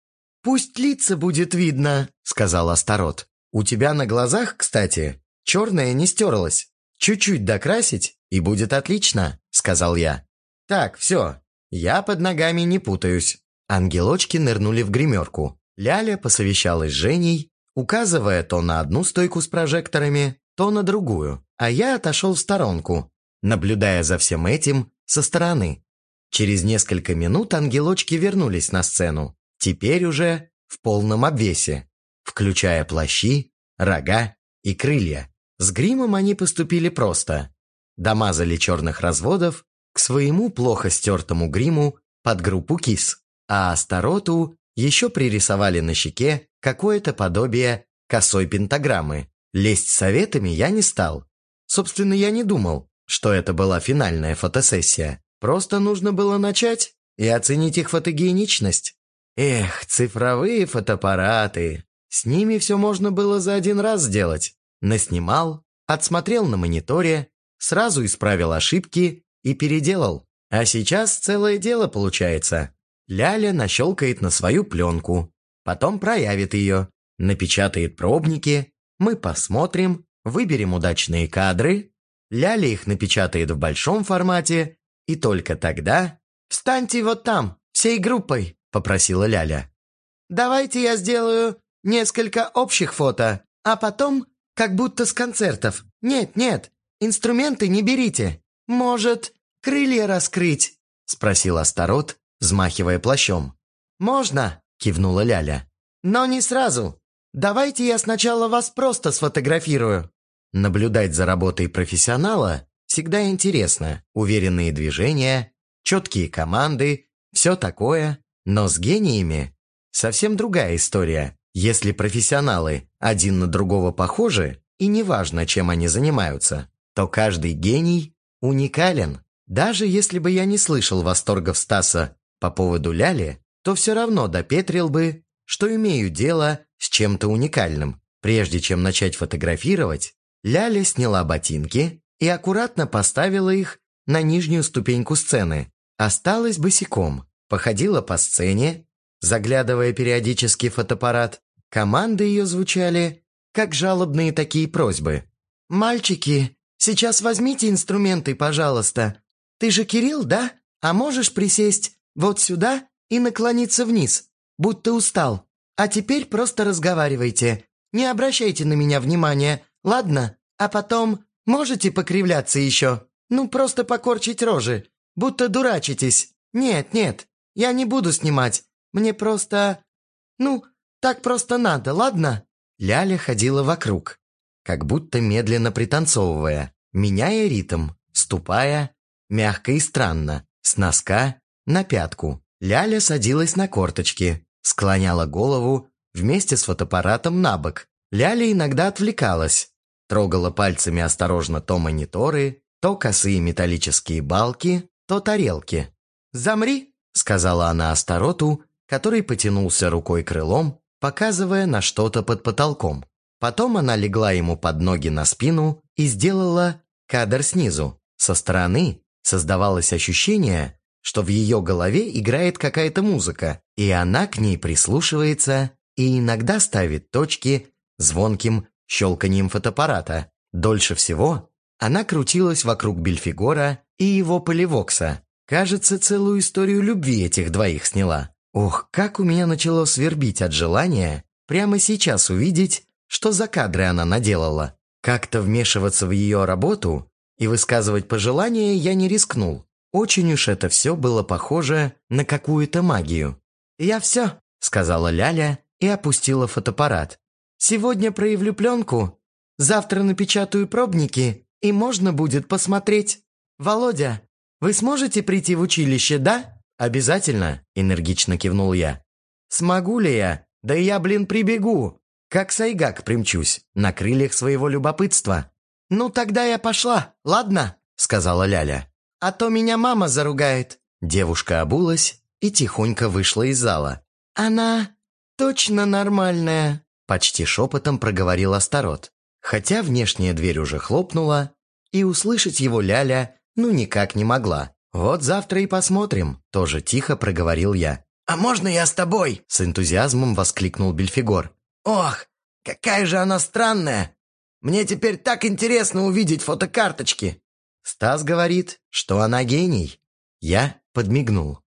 Пусть лица будет видно, сказал Астарот. У тебя на глазах, кстати, черное не стерлось. Чуть-чуть докрасить, и будет отлично, сказал я. Так, все, я под ногами не путаюсь. Ангелочки нырнули в гримерку. Ляля посовещалась с Женей, указывая то на одну стойку с прожекторами, то на другую, а я отошел в сторонку, наблюдая за всем этим со стороны. Через несколько минут ангелочки вернулись на сцену, теперь уже в полном обвесе, включая плащи, рога и крылья. С гримом они поступили просто. Домазали черных разводов к своему плохо стертому гриму под группу кис, а Астароту еще пририсовали на щеке какое-то подобие косой пентаграммы, Лезть советами я не стал. Собственно, я не думал, что это была финальная фотосессия. Просто нужно было начать и оценить их фотогеничность. Эх, цифровые фотоаппараты. С ними все можно было за один раз сделать. Наснимал, отсмотрел на мониторе, сразу исправил ошибки и переделал. А сейчас целое дело получается. Ляля нащелкает на свою пленку, потом проявит ее, напечатает пробники, мы посмотрим, выберем удачные кадры, Ляля их напечатает в большом формате, и только тогда «Встаньте вот там, всей группой», – попросила Ляля. «Давайте я сделаю несколько общих фото, а потом как будто с концертов. Нет, нет, инструменты не берите. Может, крылья раскрыть?» – спросил Астарот, взмахивая плащом. «Можно», – кивнула Ляля. «Но не сразу. Давайте я сначала вас просто сфотографирую. Наблюдать за работой профессионала всегда интересно. Уверенные движения, четкие команды, все такое. Но с гениями совсем другая история. Если профессионалы один на другого похожи, и неважно, чем они занимаются, то каждый гений уникален. Даже если бы я не слышал восторгов Стаса по поводу Ляли, то все равно допетрил бы, что имею дело с чем-то уникальным. Прежде чем начать фотографировать, Ляля сняла ботинки и аккуратно поставила их на нижнюю ступеньку сцены. Осталась босиком, походила по сцене, заглядывая периодически в фотоаппарат. Команды ее звучали, как жалобные такие просьбы. «Мальчики, сейчас возьмите инструменты, пожалуйста. Ты же Кирилл, да? А можешь присесть вот сюда и наклониться вниз, будто устал. А теперь просто разговаривайте. Не обращайте на меня внимания, ладно? А потом можете покривляться еще? Ну, просто покорчить рожи, будто дурачитесь. Нет, нет, я не буду снимать. Мне просто... Ну, так просто надо, ладно?» Ляля ходила вокруг, как будто медленно пританцовывая, меняя ритм, ступая мягко и странно, с носка на пятку. Ляля садилась на корточки, склоняла голову вместе с фотоаппаратом на бок. Ляля иногда отвлекалась, трогала пальцами осторожно то мониторы, то косые металлические балки, то тарелки. «Замри!» — сказала она Астароту, который потянулся рукой крылом, показывая на что-то под потолком. Потом она легла ему под ноги на спину и сделала кадр снизу. Со стороны создавалось ощущение, что в ее голове играет какая-то музыка, и она к ней прислушивается и иногда ставит точки звонким щелканием фотоаппарата. Дольше всего она крутилась вокруг Бельфигора и его поливокса. Кажется, целую историю любви этих двоих сняла. Ох, как у меня начало свербить от желания прямо сейчас увидеть, что за кадры она наделала. Как-то вмешиваться в ее работу и высказывать пожелания я не рискнул. Очень уж это все было похоже на какую-то магию. «Я все», — сказала Ляля и опустила фотоаппарат. «Сегодня проявлю пленку, завтра напечатаю пробники, и можно будет посмотреть. Володя, вы сможете прийти в училище, да?» «Обязательно», — энергично кивнул я. «Смогу ли я? Да я, блин, прибегу. Как сайгак примчусь, на крыльях своего любопытства». «Ну, тогда я пошла, ладно?» — сказала Ляля. «А то меня мама заругает». Девушка обулась и тихонько вышла из зала. «Она точно нормальная», — почти шепотом проговорил Астарот. Хотя внешняя дверь уже хлопнула, и услышать его Ляля ну никак не могла. «Вот завтра и посмотрим», — тоже тихо проговорил я. «А можно я с тобой?» — с энтузиазмом воскликнул Бельфигор. «Ох, какая же она странная! Мне теперь так интересно увидеть фотокарточки!» Стас говорит, что она гений. Я подмигнул.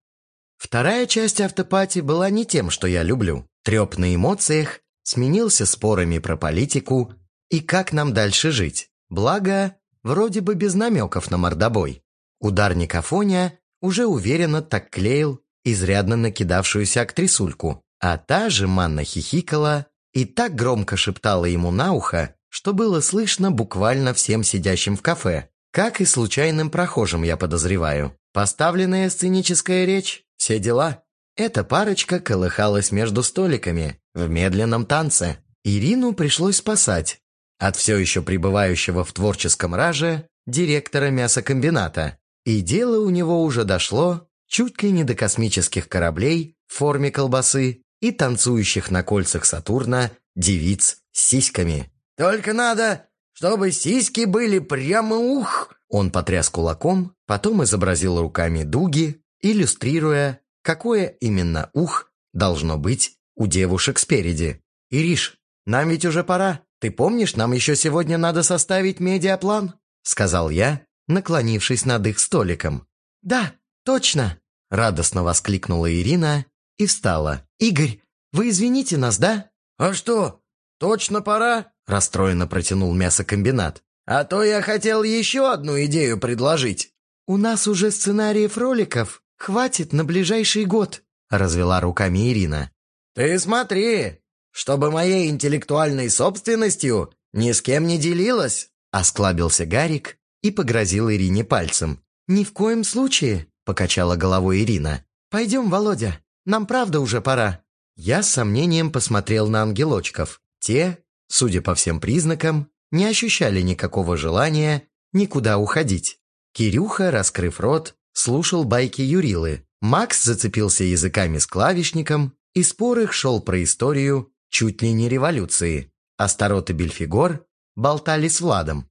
Вторая часть автопати была не тем, что я люблю. Треп на эмоциях сменился спорами про политику и как нам дальше жить. Благо, вроде бы без намеков на мордобой. Ударник Афоня уже уверенно так клеил изрядно накидавшуюся актрисульку, а та же Манна хихикала и так громко шептала ему на ухо, что было слышно буквально всем сидящим в кафе, как и случайным прохожим, я подозреваю. Поставленная сценическая речь, все дела. Эта парочка колыхалась между столиками в медленном танце. Ирину пришлось спасать от все еще пребывающего в творческом раже директора мясокомбината. И дело у него уже дошло чуть ли не до космических кораблей в форме колбасы и танцующих на кольцах Сатурна девиц с сиськами. Только надо, чтобы сиськи были прямо ух!» Он потряс кулаком, потом изобразил руками дуги, иллюстрируя, какое именно ух должно быть у девушек спереди. «Ириш, нам ведь уже пора. Ты помнишь, нам еще сегодня надо составить медиаплан?» Сказал я, наклонившись над их столиком. «Да, точно!» Радостно воскликнула Ирина и встала. «Игорь, вы извините нас, да?» «А что, точно пора?» Расстроенно протянул мясокомбинат. «А то я хотел еще одну идею предложить». «У нас уже сценариев роликов хватит на ближайший год», развела руками Ирина. «Ты смотри, чтобы моей интеллектуальной собственностью ни с кем не делилась», осклабился Гарик и погрозил Ирине пальцем. «Ни в коем случае», покачала головой Ирина. «Пойдем, Володя, нам правда уже пора». Я с сомнением посмотрел на ангелочков. Те судя по всем признакам, не ощущали никакого желания никуда уходить. Кирюха, раскрыв рот, слушал байки Юрилы. Макс зацепился языками с клавишником, и спор их шел про историю чуть ли не революции. Астарот и Бельфигор болтали с Владом.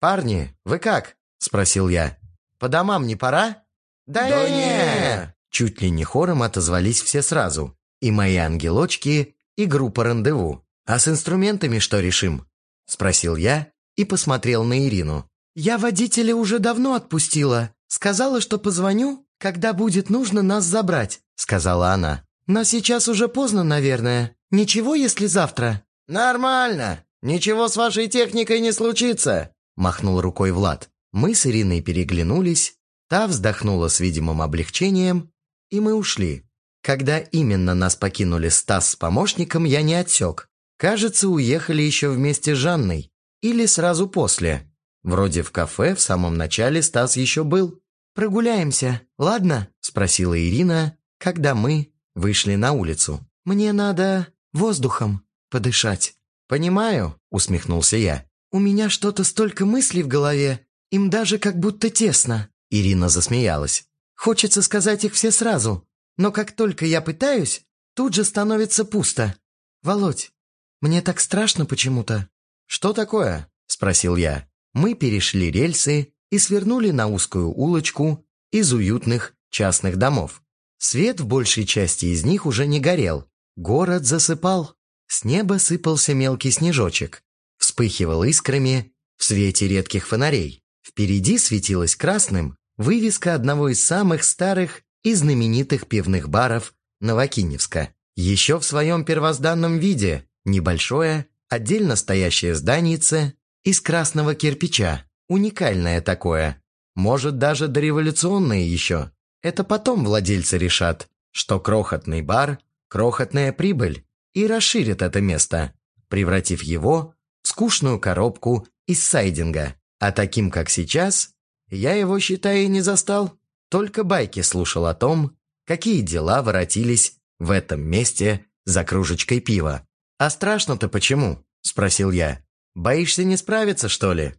«Парни, вы как?» – спросил я. «По домам не пора?» «Да, да не!» Чуть ли не хором отозвались все сразу. И мои ангелочки, и группа рандеву. «А с инструментами что решим?» – спросил я и посмотрел на Ирину. «Я водителя уже давно отпустила. Сказала, что позвоню, когда будет нужно нас забрать», – сказала она. «Но сейчас уже поздно, наверное. Ничего, если завтра?» «Нормально. Ничего с вашей техникой не случится», – махнул рукой Влад. Мы с Ириной переглянулись, та вздохнула с видимым облегчением, и мы ушли. Когда именно нас покинули Стас с помощником, я не отсек. Кажется, уехали еще вместе с Жанной. Или сразу после. Вроде в кафе в самом начале Стас еще был. «Прогуляемся, ладно?» – спросила Ирина, когда мы вышли на улицу. «Мне надо воздухом подышать». «Понимаю», – усмехнулся я. «У меня что-то столько мыслей в голове, им даже как будто тесно». Ирина засмеялась. «Хочется сказать их все сразу, но как только я пытаюсь, тут же становится пусто. Володь, мне так страшно почему-то». «Что такое?» – спросил я. Мы перешли рельсы и свернули на узкую улочку из уютных частных домов. Свет в большей части из них уже не горел. Город засыпал. С неба сыпался мелкий снежочек. Вспыхивал искрами в свете редких фонарей. Впереди светилась красным вывеска одного из самых старых и знаменитых пивных баров Новокиневска. Еще в своем первозданном виде небольшое, отдельно стоящее зданице из красного кирпича. Уникальное такое. Может, даже дореволюционное еще. Это потом владельцы решат, что крохотный бар – крохотная прибыль, и расширят это место, превратив его в скучную коробку из сайдинга. А таким, как сейчас, я его, считай, и не застал. Только байки слушал о том, какие дела воротились в этом месте за кружечкой пива. «А страшно-то почему?» – спросил я. «Боишься не справиться, что ли?»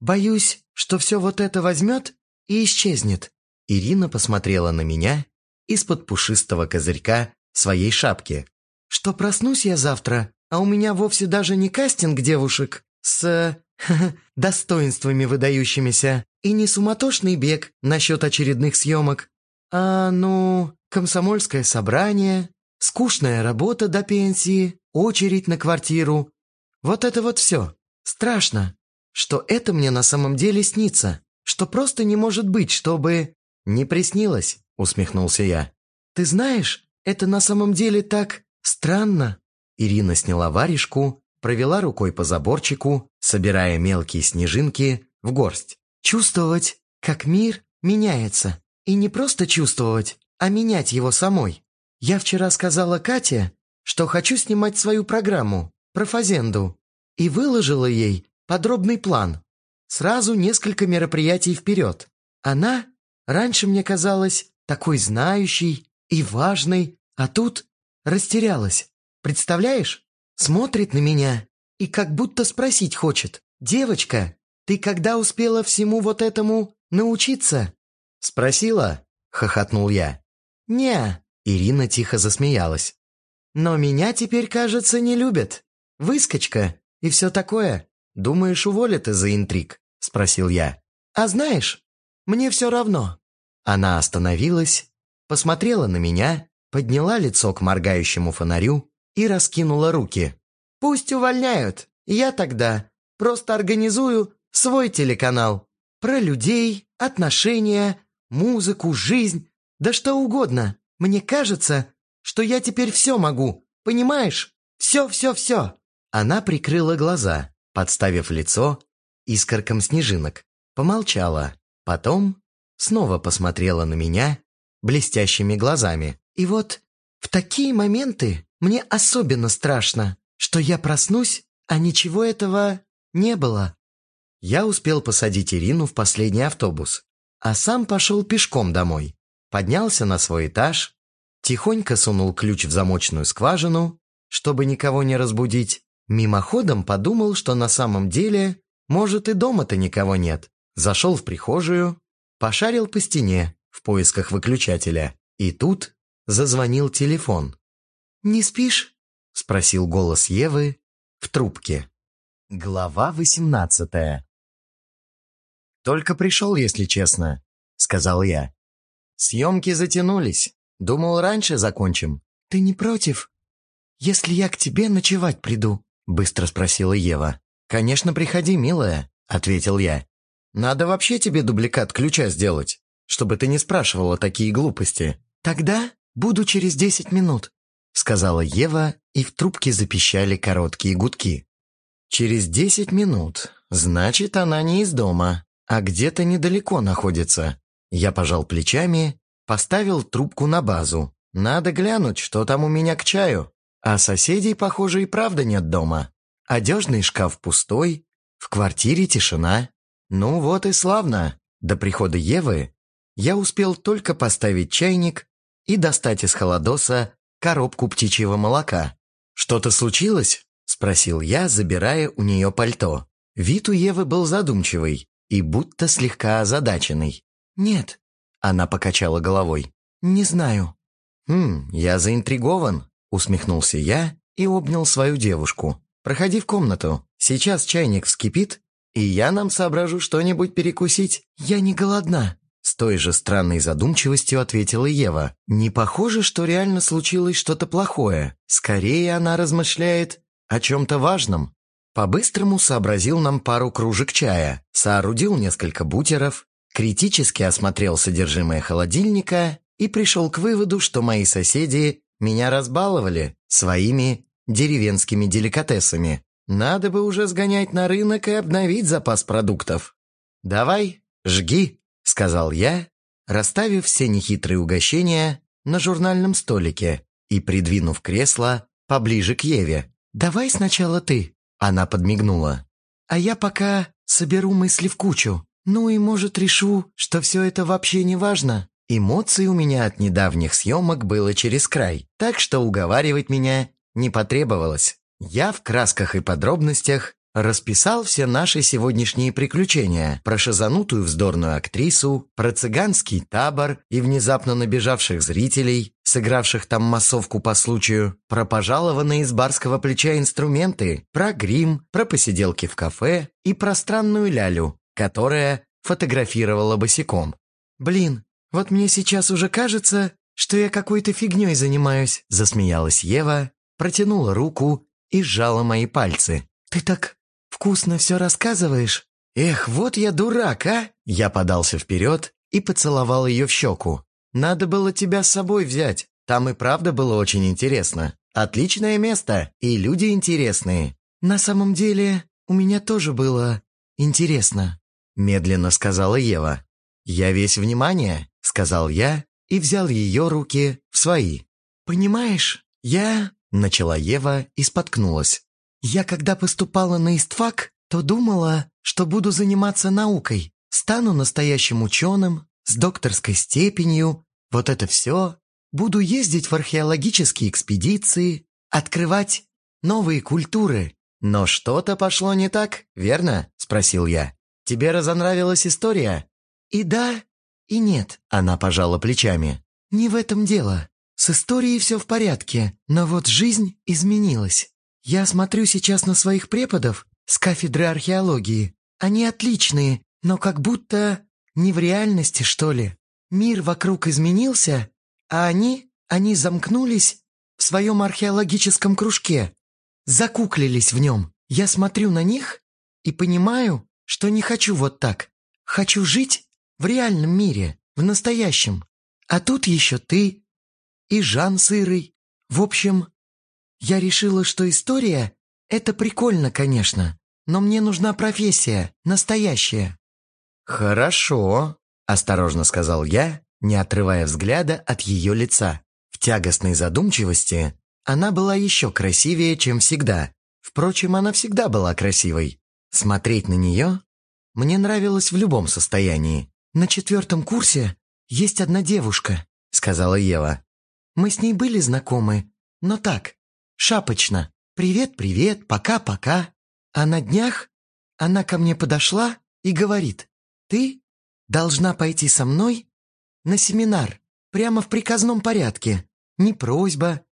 «Боюсь, что все вот это возьмет и исчезнет». Ирина посмотрела на меня из-под пушистого козырька своей шапки. «Что проснусь я завтра, а у меня вовсе даже не кастинг девушек с *laughs* достоинствами выдающимися и не суматошный бег насчет очередных съемок, а, ну, комсомольское собрание, скучная работа до пенсии, очередь на квартиру. Вот это вот все. Страшно что это мне на самом деле снится, что просто не может быть, чтобы...» «Не приснилось», — усмехнулся я. «Ты знаешь, это на самом деле так странно». Ирина сняла варежку, провела рукой по заборчику, собирая мелкие снежинки в горсть. «Чувствовать, как мир меняется. И не просто чувствовать, а менять его самой. Я вчера сказала Кате, что хочу снимать свою программу про Фазенду, и выложила ей подробный план. Сразу несколько мероприятий вперед. Она раньше мне казалась такой знающей и важной, а тут растерялась. Представляешь? Смотрит на меня и как будто спросить хочет. «Девочка, ты когда успела всему вот этому научиться?» «Спросила?» — хохотнул я. «Не». Ирина тихо засмеялась. «Но меня теперь, кажется, не любят. Выскочка и все такое. «Думаешь, уволят из-за интриг?» – спросил я. «А знаешь, мне все равно». Она остановилась, посмотрела на меня, подняла лицо к моргающему фонарю и раскинула руки. «Пусть увольняют. Я тогда просто организую свой телеканал. Про людей, отношения, музыку, жизнь, да что угодно. Мне кажется, что я теперь все могу, понимаешь? Все-все-все». Она прикрыла глаза подставив лицо искоркам снежинок. Помолчала. Потом снова посмотрела на меня блестящими глазами. И вот в такие моменты мне особенно страшно, что я проснусь, а ничего этого не было. Я успел посадить Ирину в последний автобус, а сам пошел пешком домой. Поднялся на свой этаж, тихонько сунул ключ в замочную скважину, чтобы никого не разбудить, Мимоходом подумал, что на самом деле, может, и дома-то никого нет. Зашел в прихожую, пошарил по стене в поисках выключателя. И тут зазвонил телефон. «Не спишь?» — спросил голос Евы в трубке. Глава восемнадцатая. «Только пришел, если честно», — сказал я. «Съемки затянулись. Думал, раньше закончим». «Ты не против, если я к тебе ночевать приду?» — быстро спросила Ева. «Конечно, приходи, милая», — ответил я. «Надо вообще тебе дубликат ключа сделать, чтобы ты не спрашивала такие глупости». «Тогда буду через десять минут», — сказала Ева, и в трубке запищали короткие гудки. «Через десять минут. Значит, она не из дома, а где-то недалеко находится». Я пожал плечами, поставил трубку на базу. Надо глянуть, что там у меня к чаю. А соседей, похоже, и правда нет дома. Одежный шкаф пустой, в квартире тишина. Ну вот и славно. До прихода Евы я успел только поставить чайник и достать из холодоса коробку птичьего молока. «Что-то случилось?» – спросил я, забирая у нее пальто. Вид у Евы был задумчивый и будто слегка озадаченный. «Нет», – она покачала головой. «Не знаю». «Хм, я заинтригован», – усмехнулся я и обнял свою девушку. «Проходи в комнату. Сейчас чайник вскипит, и я нам соображу что-нибудь перекусить». «Я не голодна», – с той же странной задумчивостью ответила Ева. «Не похоже, что реально случилось что-то плохое. Скорее она размышляет о чем-то важном». По-быстрому сообразил нам пару кружек чая, соорудил несколько бутеров, критически осмотрел содержимое холодильника и пришел к выводу, что мои соседи меня разбаловали своими деревенскими деликатесами. Надо бы уже сгонять на рынок и обновить запас продуктов. «Давай, жги», — сказал я, расставив все нехитрые угощения на журнальном столике и придвинув кресло поближе к Еве. «Давай сначала ты», — она подмигнула. «А я пока соберу мысли в кучу. Ну и, может, решу, что все это вообще не важно». Эмоций у меня от недавних съемок было через край, так что уговаривать меня не потребовалось. Я в красках и подробностях расписал все наши сегодняшние приключения, про шизанутую вздорную актрису, про цыганский табор и внезапно набежавших зрителей, сыгравших там массовку по случаю, про пожалованные из барского плеча инструменты, про грим, про посиделки в кафе и про странную лялю, которая фотографировала босиком. «Блин, вот мне сейчас уже кажется, что я какой-то фигней занимаюсь», засмеялась Ева, протянула руку и сжала мои пальцы. «Ты так вкусно все рассказываешь». «Эх, вот я дурак, а!» Я подался вперед и поцеловал ее в щеку. «Надо было тебя с собой взять. Там и правда было очень интересно. Отличное место, и люди интересные». «На самом деле, у меня тоже было интересно», медленно сказала Ева. «Я весь внимание», — сказал я и взял ее руки в свои. «Понимаешь, я...» — начала Ева и споткнулась. «Я когда поступала на истфак, то думала, что буду заниматься наукой, стану настоящим ученым, с докторской степенью, вот это все. Буду ездить в археологические экспедиции, открывать новые культуры». «Но что-то пошло не так, верно?» — спросил я. «Тебе разонравилась история?» «И да, и нет», — она пожала плечами. «Не в этом дело. С историей все в порядке, но вот жизнь изменилась. Я смотрю сейчас на своих преподов с кафедры археологии. Они отличные, но как будто не в реальности, что ли. Мир вокруг изменился, а они, они замкнулись в своем археологическом кружке, закуклились в нем. Я смотрю на них и понимаю, что не хочу вот так. Хочу жить в реальном мире, в настоящем. А тут еще ты и Жан Сырый. В общем, я решила, что история — это прикольно, конечно, но мне нужна профессия, настоящая». «Хорошо», — осторожно сказал я, не отрывая взгляда от ее лица. В тягостной задумчивости она была еще красивее, чем всегда. Впрочем, она всегда была красивой. Смотреть на нее мне нравилось в любом состоянии. «На четвертом курсе есть одна девушка», — сказала Ева. «Мы с ней были знакомы, но так, шапочно. «Привет-привет, пока-пока». А на днях она ко мне подошла и говорит, «Ты должна пойти со мной на семинар, прямо в приказном порядке. Ни просьба,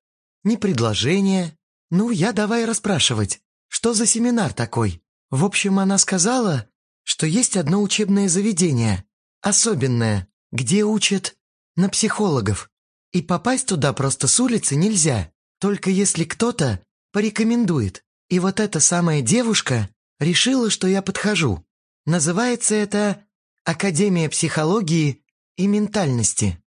ни предложение. Ну, я давай расспрашивать, что за семинар такой? В общем, она сказала, что есть одно учебное заведение, особенное, где учат на психологов. И попасть туда просто с улицы нельзя, только если кто-то порекомендует. И вот эта самая девушка решила, что я подхожу. Называется это Академия психологии и ментальности».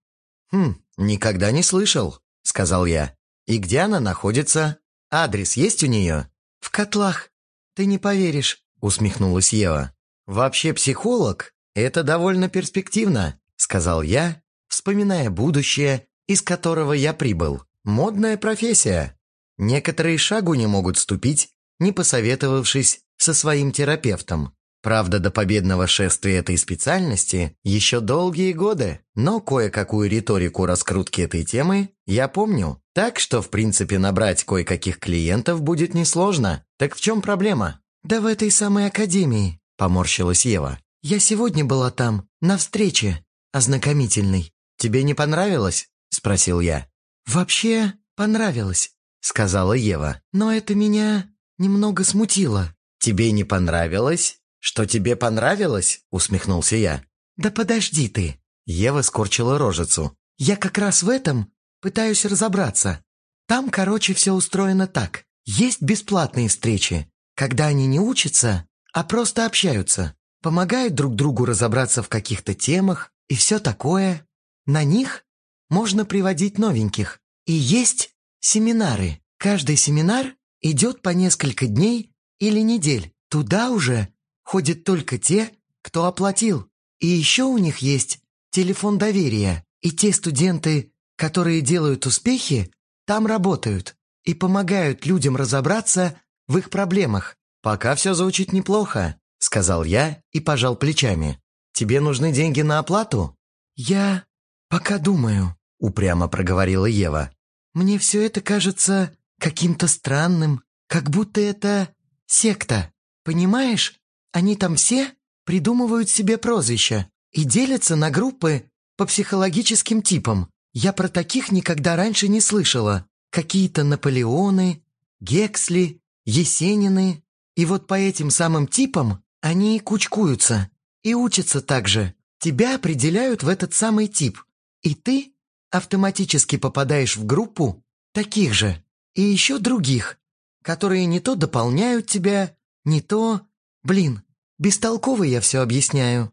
«Хм, никогда не слышал», — сказал я. «И где она находится? Адрес есть у нее?» «В котлах. Ты не поверишь», — усмехнулась Ева. «Вообще психолог — это довольно перспективно», — сказал я, вспоминая будущее, из которого я прибыл. «Модная профессия. Некоторые шагу не могут ступить, не посоветовавшись со своим терапевтом. Правда, до победного шествия этой специальности еще долгие годы, но кое-какую риторику раскрутки этой темы я помню. Так что, в принципе, набрать кое-каких клиентов будет несложно. Так в чем проблема? «Да в этой самой академии», – поморщилась Ева. «Я сегодня была там, на встрече, ознакомительной». «Тебе не понравилось?» – спросил я. «Вообще понравилось», – сказала Ева. «Но это меня немного смутило». «Тебе не понравилось?» «Что тебе понравилось?» – усмехнулся я. «Да подожди ты!» Ева скорчила рожицу. «Я как раз в этом пытаюсь разобраться. Там, короче, все устроено так. Есть бесплатные встречи, когда они не учатся, а просто общаются, помогают друг другу разобраться в каких-то темах и все такое. На них можно приводить новеньких. И есть семинары. Каждый семинар идет по несколько дней или недель. Туда уже ходят только те, кто оплатил. И еще у них есть телефон доверия. И те студенты, которые делают успехи, там работают и помогают людям разобраться в их проблемах. «Пока все звучит неплохо», — сказал я и пожал плечами. «Тебе нужны деньги на оплату?» «Я пока думаю», — упрямо проговорила Ева. «Мне все это кажется каким-то странным, как будто это секта. Понимаешь? Они там все придумывают себе прозвища и делятся на группы по психологическим типам. Я про таких никогда раньше не слышала. Какие-то Наполеоны, Гексли, Есенины. И вот по этим самым типам они и кучкуются. И учатся так же. Тебя определяют в этот самый тип. И ты автоматически попадаешь в группу таких же. И еще других, которые не то дополняют тебя, не то... Блин, Бестолково я все объясняю».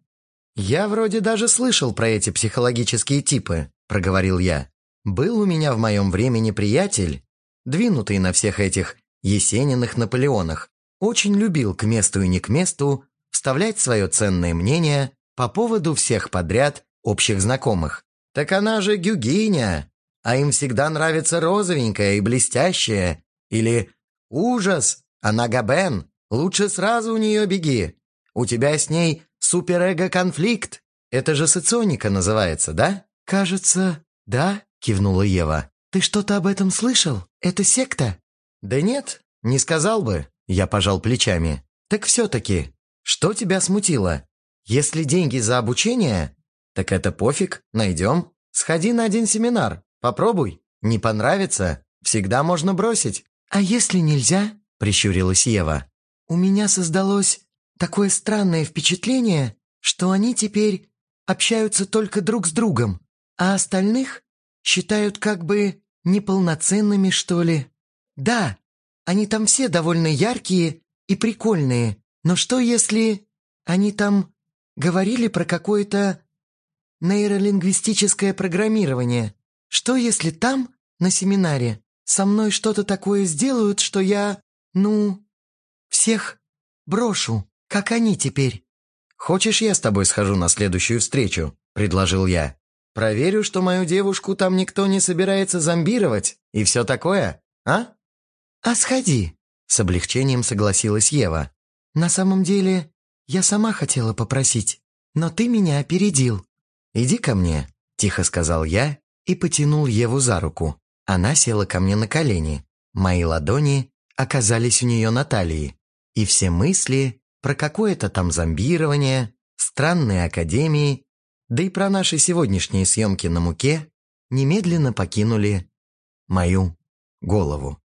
«Я вроде даже слышал про эти психологические типы», – проговорил я. «Был у меня в моем времени приятель, двинутый на всех этих Есениных Наполеонах, очень любил к месту и не к месту вставлять свое ценное мнение по поводу всех подряд общих знакомых. Так она же Гюгиня, а им всегда нравится розовенькая и блестящая. Или «Ужас, она Габен, лучше сразу у нее беги». У тебя с ней суперэго-конфликт. Это же соционика называется, да?» «Кажется, да», — кивнула Ева. «Ты что-то об этом слышал? Это секта?» «Да нет, не сказал бы», — я пожал плечами. «Так все-таки, что тебя смутило? Если деньги за обучение, так это пофиг, найдем. Сходи на один семинар, попробуй. Не понравится, всегда можно бросить». «А если нельзя?» — прищурилась Ева. «У меня создалось такое странное впечатление, что они теперь общаются только друг с другом, а остальных считают как бы неполноценными, что ли. Да, они там все довольно яркие и прикольные, но что если они там говорили про какое-то нейролингвистическое программирование? Что если там, на семинаре, со мной что-то такое сделают, что я, ну, всех брошу? Как они теперь?» «Хочешь, я с тобой схожу на следующую встречу?» – предложил я. «Проверю, что мою девушку там никто не собирается зомбировать и все такое, а?» «А сходи», – с облегчением согласилась Ева. «На самом деле, я сама хотела попросить, но ты меня опередил». «Иди ко мне», – тихо сказал я и потянул Еву за руку. Она села ко мне на колени. Мои ладони оказались у нее на талии, и все мысли про какое-то там зомбирование, странные академии, да и про наши сегодняшние съемки на муке немедленно покинули мою голову.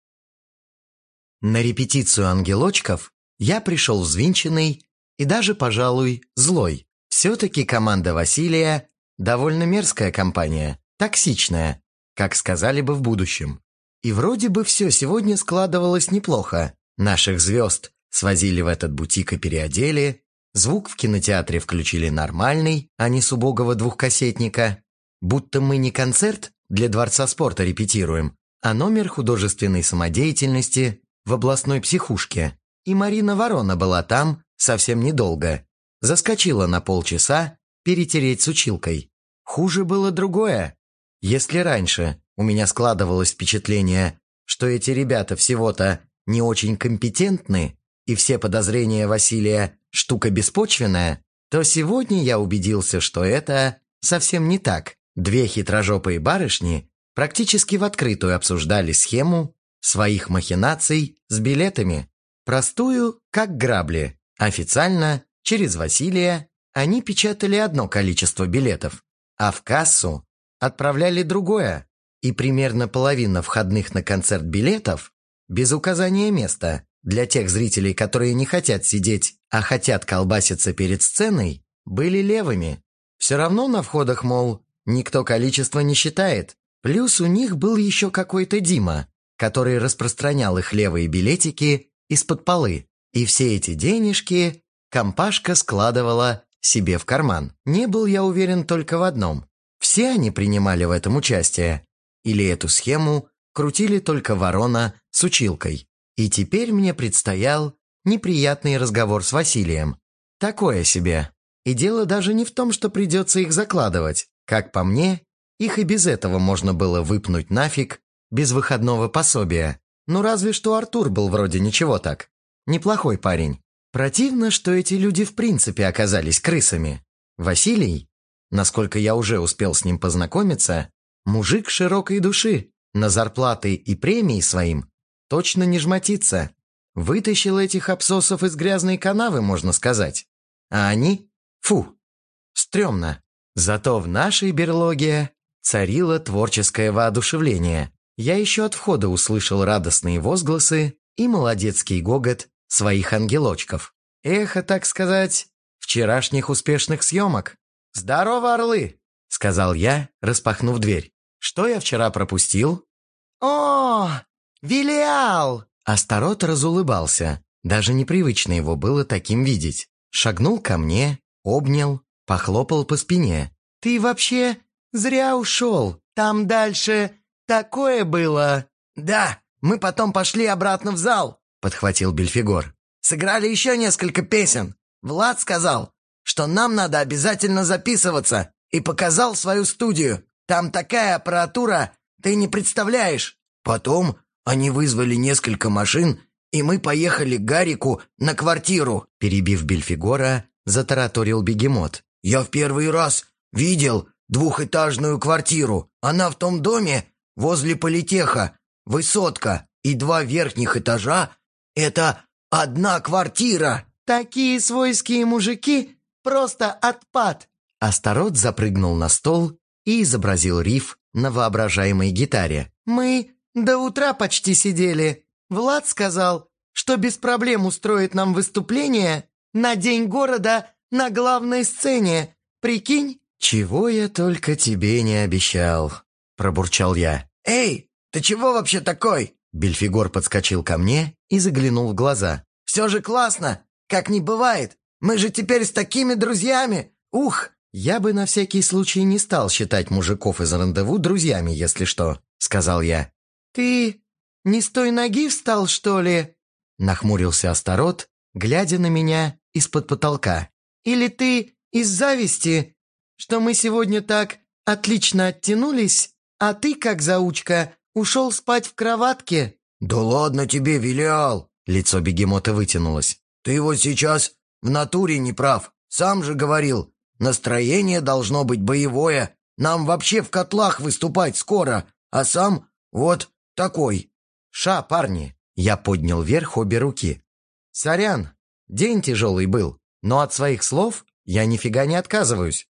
На репетицию ангелочков я пришел взвинченный и даже, пожалуй, злой. Все-таки команда Василия довольно мерзкая компания, токсичная, как сказали бы в будущем. И вроде бы все сегодня складывалось неплохо. Наших звезд свозили в этот бутик и переодели, звук в кинотеатре включили нормальный, а не с убогого двухкассетника. Будто мы не концерт для Дворца спорта репетируем, а номер художественной самодеятельности в областной психушке. И Марина Ворона была там совсем недолго. Заскочила на полчаса перетереть с училкой. Хуже было другое. Если раньше у меня складывалось впечатление, что эти ребята всего-то не очень компетентны, и все подозрения Василия – штука беспочвенная, то сегодня я убедился, что это совсем не так. Две хитрожопые барышни практически в открытую обсуждали схему своих махинаций с билетами. Простую, как грабли. Официально, через Василия, они печатали одно количество билетов, а в кассу отправляли другое. И примерно половина входных на концерт билетов без указания места для тех зрителей, которые не хотят сидеть, а хотят колбаситься перед сценой, были левыми. Все равно на входах, мол, никто количество не считает. Плюс у них был еще какой-то Дима, который распространял их левые билетики из-под полы. И все эти денежки компашка складывала себе в карман. Не был я уверен только в одном. Все они принимали в этом участие. Или эту схему крутили только ворона с училкой. И теперь мне предстоял неприятный разговор с Василием. Такое себе. И дело даже не в том, что придется их закладывать. Как по мне, их и без этого можно было выпнуть нафиг без выходного пособия. Ну разве что Артур был вроде ничего так. Неплохой парень. Противно, что эти люди в принципе оказались крысами. Василий, насколько я уже успел с ним познакомиться, мужик широкой души, на зарплаты и премии своим точно не жмотится. Вытащил этих абсосов из грязной канавы, можно сказать. А они? Фу, стрёмно. Зато в нашей берлоге царило творческое воодушевление. Я еще от входа услышал радостные возгласы и молодецкий гогот своих ангелочков. Эхо, так сказать, вчерашних успешных съемок. «Здорово, орлы!» — сказал я, распахнув дверь. «Что я вчера пропустил?» «О, Вилиал!» Астарот разулыбался. Даже непривычно его было таким видеть. Шагнул ко мне, обнял, похлопал по спине. «Ты вообще зря ушел. Там дальше Такое было!» «Да, мы потом пошли обратно в зал», — подхватил Бельфигор. «Сыграли еще несколько песен. Влад сказал, что нам надо обязательно записываться, и показал свою студию. Там такая аппаратура, ты не представляешь. Потом они вызвали несколько машин, и мы поехали к Гарику на квартиру», перебив Бельфигора, затараторил бегемот. «Я в первый раз видел двухэтажную квартиру. Она в том доме, возле политеха, высотка и два верхних этажа — это одна квартира. Такие свойские мужики — просто отпад. Астарот запрыгнул на стол и изобразил риф на воображаемой гитаре. «Мы до утра почти сидели. Влад сказал, что без проблем устроит нам выступление на День города на главной сцене. Прикинь?» «Чего я только тебе не обещал», – пробурчал я. «Эй, ты чего вообще такой?» Бельфигор подскочил ко мне и заглянул в глаза. «Все же классно, как не бывает. Мы же теперь с такими друзьями. Ух!» «Я бы на всякий случай не стал считать мужиков из рандеву друзьями, если что», — сказал я. «Ты не с той ноги встал, что ли?» — нахмурился Астарот, глядя на меня из-под потолка. «Или ты из зависти, что мы сегодня так отлично оттянулись?» А ты, как заучка, ушел спать в кроватке?» «Да ладно тебе, Вилиал!» Лицо бегемота вытянулось. «Ты вот сейчас в натуре не прав. Сам же говорил, настроение должно быть боевое. Нам вообще в котлах выступать скоро, а сам вот такой». «Ша, парни, Я поднял вверх обе руки. «Сорян, день тяжелый был, но от своих слов я нифига не отказываюсь.